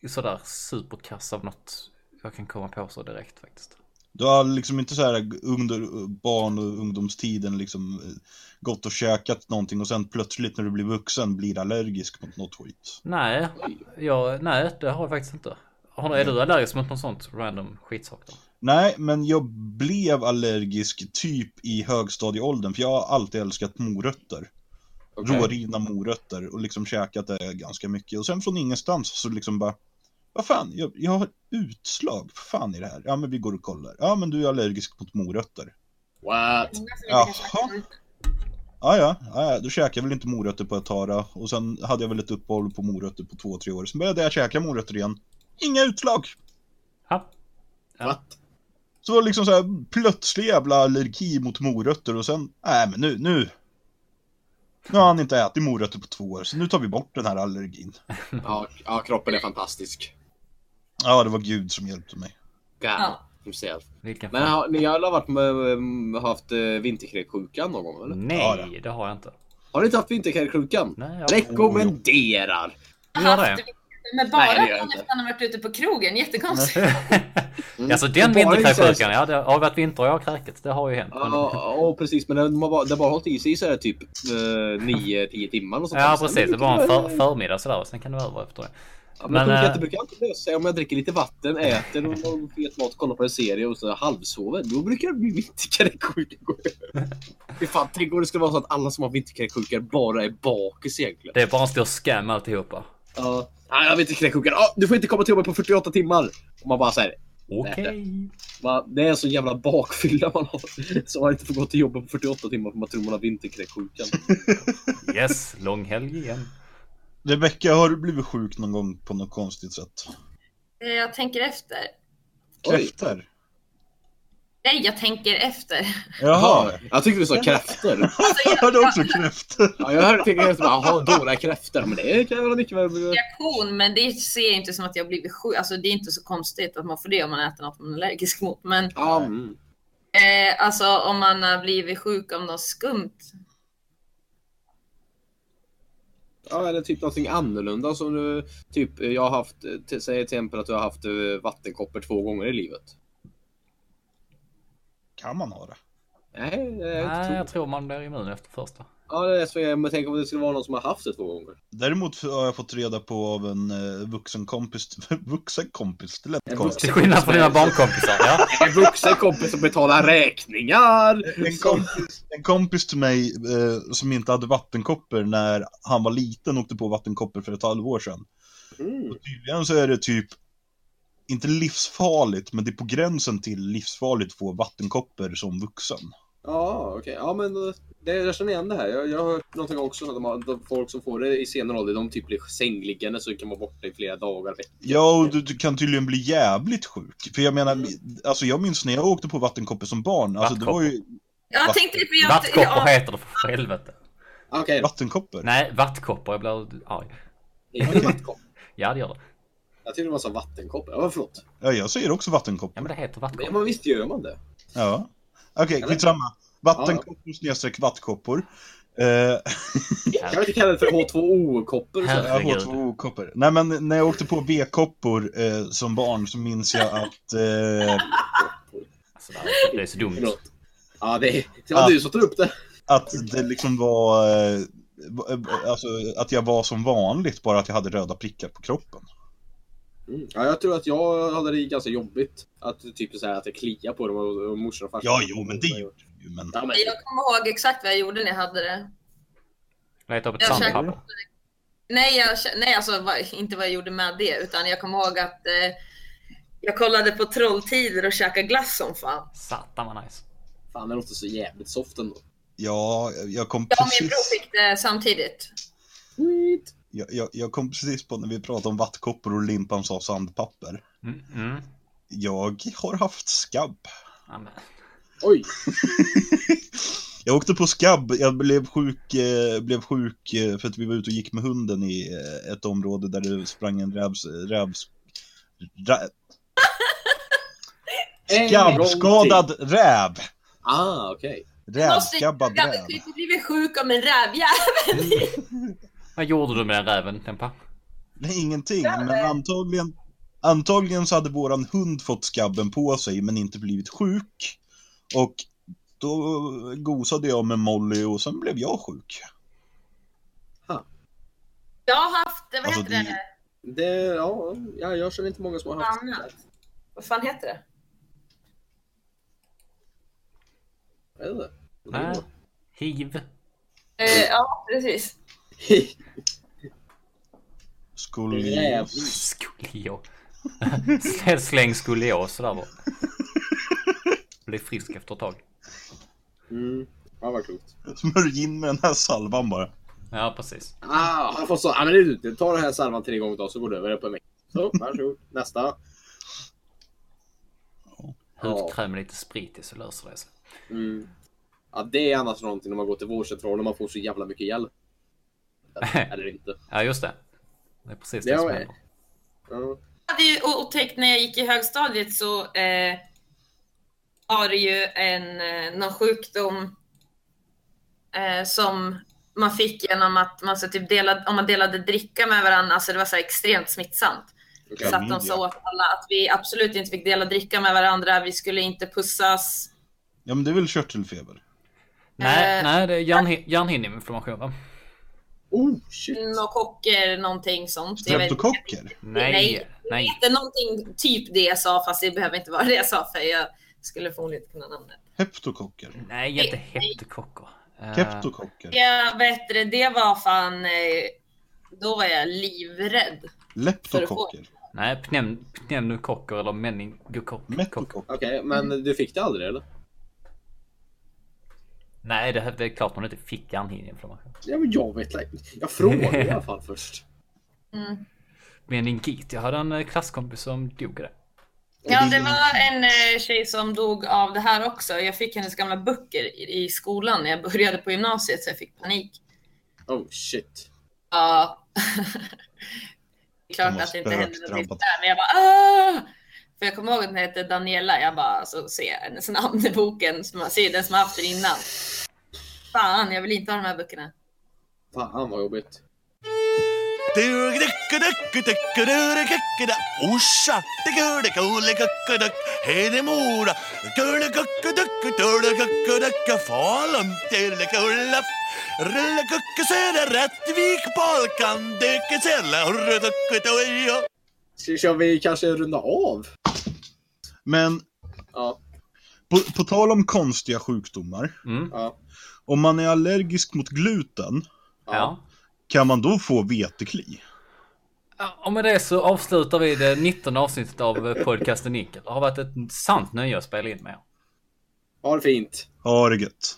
sådär superkass av något jag kan komma på så direkt faktiskt. Du har liksom inte så här under barn och ungdomstiden liksom eh, gått och käkat någonting och sen plötsligt när du blir vuxen blir allergisk mot något skit. Nej, jag, nej det har jag faktiskt inte. Har, är du allergisk mot något sånt random skitsak då? Nej, men jag blev allergisk typ i högstadieåldern för jag har alltid älskat morötter. Okej. Rårivna morötter och liksom käkat det ganska mycket. Och sen från ingenstans så liksom bara, vad fan, jag, jag har utslag, vad fan är det här? Ja men vi går och kollar. Ja men du är allergisk mot morötter. What? Jaha. Ja, ja, ja, då käkade jag väl inte morötter på ett tag. Och sen hade jag väl ett uppehåll på morötter på två, tre år. Sen började jag käka morötter igen. Inga utslag! Ja. Ja. What? Så det var liksom så här plötslig jävla allergi mot morötter och sen, nej men nu, nu. Nu har han inte ätit morötter på två år, så nu tar vi bort den här allergin. Ja, ja, kroppen är fantastisk. Ja, det var Gud som hjälpte mig. God Ja. himself. Vilken Men har, ni har alla varit med, med, haft eh, vinterkräksjukan någon gång eller? Nej, det har jag inte. Har ni inte haft vinterkräksjukan? Nej, jag... Rekommenderar! Jag har det. haft Men bara Nej, det att man har varit ute på krogen, jättekonstigt. Alltså den Det vinterkräksjukan, ja det har varit vinter och jag har kräkits, det har ju hänt. Men... Ja, ja, precis. Men den har bara, den bara hållit i sig i så här typ 9-10 timmar och sånt Ja precis, det var en för, det- förmiddag sådär och sen kan det vara över efter det. Ja, men Men, eh, det brukar alltid lösa sig om jag dricker lite vatten, äter och och fet mat, kollar på en serie och så halvsover. Då brukar det bli vinterkräksjuka. Fy fan, tänk om det skulle vara så att alla som har vinterkräksjuka bara är bakis egentligen. Det är bara en stor scam alltihopa. Ja. Nej, jag har vinterkräksjuka. Ja, du får inte komma till jobbet på 48 timmar. Och man bara säger Okej. Va? Det är en så jävla bakfylla man har. Så man inte får gå till jobbet på 48 timmar för man tror man har vinterkräksjukan. Yes, långhelg igen. Rebecka, har du blivit sjuk någon gång på något konstigt sätt? Eh, Jag tänker efter. Oj. Kräftor? Nej, jag tänker efter. Jaha, Jag tyckte du sa kräftor. Alltså, jag jag, hörde också kräftor. Ja, jag hörde tänka efter, jaha, dåliga kräftor. Men det kan väl mycket väl bli. reaktion, men det ser jag inte som att jag har blivit sjuk. Alltså, det är inte så konstigt att man får det om man äter något man är allergisk mot. Men Ja, mm. eh, alltså om man har blivit sjuk av något skumt. Ja, eller typ någonting annorlunda som du, typ, jag har haft, till, säg till exempel att du har haft eh, vattenkoppor två gånger i livet. Kan man ha det? Nej, är Nej, inte jag tror. tror man blir immun efter första. Ja, det är så jag men tänk om det skulle vara någon som har haft det två gånger. Däremot har jag fått reda på av en eh, vuxen kompis, vuxen kompis, det lät En konstigt. Till skillnad från dina barnkompisar, ja. En vuxen kompis som betalar räkningar! En kompis, en kompis till mig eh, som inte hade vattenkoppor när han var liten åkte på vattenkoppor för ett halvår sedan. Mm. Och tydligen så är det typ, inte livsfarligt, men det är på gränsen till livsfarligt att få vattenkoppor som vuxen. Ja, okej. Ja, men eh, det, jag känner igen det här. Jag, jag har hört någonting också. Att de, har, de folk som får det i senare ålder, de typ blir sängliggande så de kan vara borta i flera dagar. Ja, och du, du kan tydligen bli jävligt sjuk. För jag menar, alltså jag minns när jag åkte på vattenkoppor som barn, alltså det var ju Jag tänkte för jag... Vattkoppor ja, heter det för helvete. Okej, vattenkoppor. Nej, vattkoppor, jag blir arg. heter det vattkopp? Ja, det gör det. Jag tyckte det var så vattenkopp. Ja, förlåt. Ja, jag säger också Ja, vattenkoppor. men det heter Men, vattkoppor. men visst gör man det? Ja. Okej, Eller? skitsamma. Vattenkoppor snedstreck vattkoppor. Eh, Kan vi inte kalla det för H2O-koppor? och så? Herre- jag Herregud. har två koppor. Nej men när jag åkte på V-koppor eh, som barn så minns jag att eh, Alltså, det är så dumt. Förlåt. Ja, det, det var Ja. du som tog upp det. att det liksom var eh, Alltså att jag var som vanligt, bara att jag hade röda prickar på kroppen. Mm. Ja, jag tror att jag hade det ganska jobbigt. Att typ så här att det kliar på dem och, och morsan och farsan. Ja, jo, men det gjorde jag ju. Men Ja, men... jag kommer ihåg exakt vad jag gjorde när jag hade det. Leta upp ett Jag sandpapper. Nej, jag, nej alltså inte vad jag gjorde med det, utan jag kommer ihåg att eh, jag kollade på Trolltider och käkade glass som fan. Satan vad nice. Fan, det låter så jävligt soft ändå. ja, jag kom Jag och min bror precis... fick det samtidigt. Sweet. Jag, jag, jag kom precis på när vi pratade om vattkoppor och Limpan sa sandpapper. Mm, mm. Jag har haft skabb. Ja, men. Oj! Jag åkte på skabb, jag blev sjuk, eh, blev sjuk eh, för att vi var ute och gick med hunden i eh, ett område där det sprang en rävs, rävs, rä, skabbskadad räv. Ah, okej. Rävskabbad Jag räv. inte blivit sjuk av en rävjävel. Vad gjorde du med den räven, Tempa? Nej, ingenting, men antagligen, antagligen så hade våran hund fått skabben på sig men inte blivit sjuk. Och då gosade jag med Molly och sen blev jag sjuk. Jag har haft, vad Alltså, heter det- det? Det, ja, ja, jag känner inte många som har haft Annat. Vad fan heter det? Vet inte. Nej. Hiv. Eh, ja, precis. Skolios. Skolios. Släng skolios sådär bara. Blir frisk efter ett tag. Mm. Ja, vad klokt. Smörj in med den här salvan bara. Ja, precis. Ah, jag får så. Ja, men det är ut. Ta den här salvan tre gånger då så går det över på mig. Så, varsågod. Nästa. Hudkräm med lite sprit i så löser det sig. Mm. Ja, det är annars någonting när man går till vårdcentralen och man får så jävla mycket hjälp. Eller, inte. Ja, just det. Det är precis det, Det som händer. Ja. Jag hade ju upptäckt när jag gick i högstadiet så eh, var det ju en, eh, någon sjukdom eh, som man fick genom att man så typ delade, om man delade dricka med varandra, alltså det var så här extremt smittsamt. Så att de sa åt alla att vi absolut inte fick dela dricka med varandra, vi skulle inte pussas. Ja men det är väl körtelfeber? Nej, Eh. nej, det är hjärnhi- hjärnhinneinflammation va? Oh, shit. Pneumokocker, någonting sånt. Streptokocker? Nej, Nej. nej. Det är någonting typ det jag sa, fast det behöver inte vara det jag sa, för jag skulle förmodligen inte kunna namnet. Heptokocker? Nej, inte heptokocker. Eh, Keptokocker? Jag vet det, det var fan... eh, Då var jag livrädd. Leptokocker? Nej, pneum, pneumokocker eller meningokocker. Okej, men du fick det aldrig eller? Nej, det, det är klart man inte fick hjärnhinneinflammation. Ja, men jag vet inte. Jag frågade i alla fall först. Mm. Meningit, jag hade en eh, klasskompis som dog det. Ja, det var en eh, tjej som dog av det här också. Jag fick hennes gamla böcker i, i skolan när jag började på gymnasiet, så jag fick panik. Oh shit. Ja. det är klart att det inte hände något där, men jag bara ah! För jag kommer ihåg att den hette Daniela. Jag bara, så ser jag hennes namn i boken, som man ser den som har haft den innan. Fan, jag vill inte ha de här böckerna. Fan vad jobbigt. Orsa, Hedemora, Falun, Rättvik, Balkan, Dökesella, Ska, vi kanske runda av? Men Ja. på, på tal om konstiga sjukdomar. Mm. Ja. Om man är allergisk mot gluten, Ja. kan man då få vetekli? Ja, Och med det så avslutar vi det 19 avsnittet av podcasten Nickel. Det har varit ett sant nöje att spela in med er. Ha det fint. Ha det gött.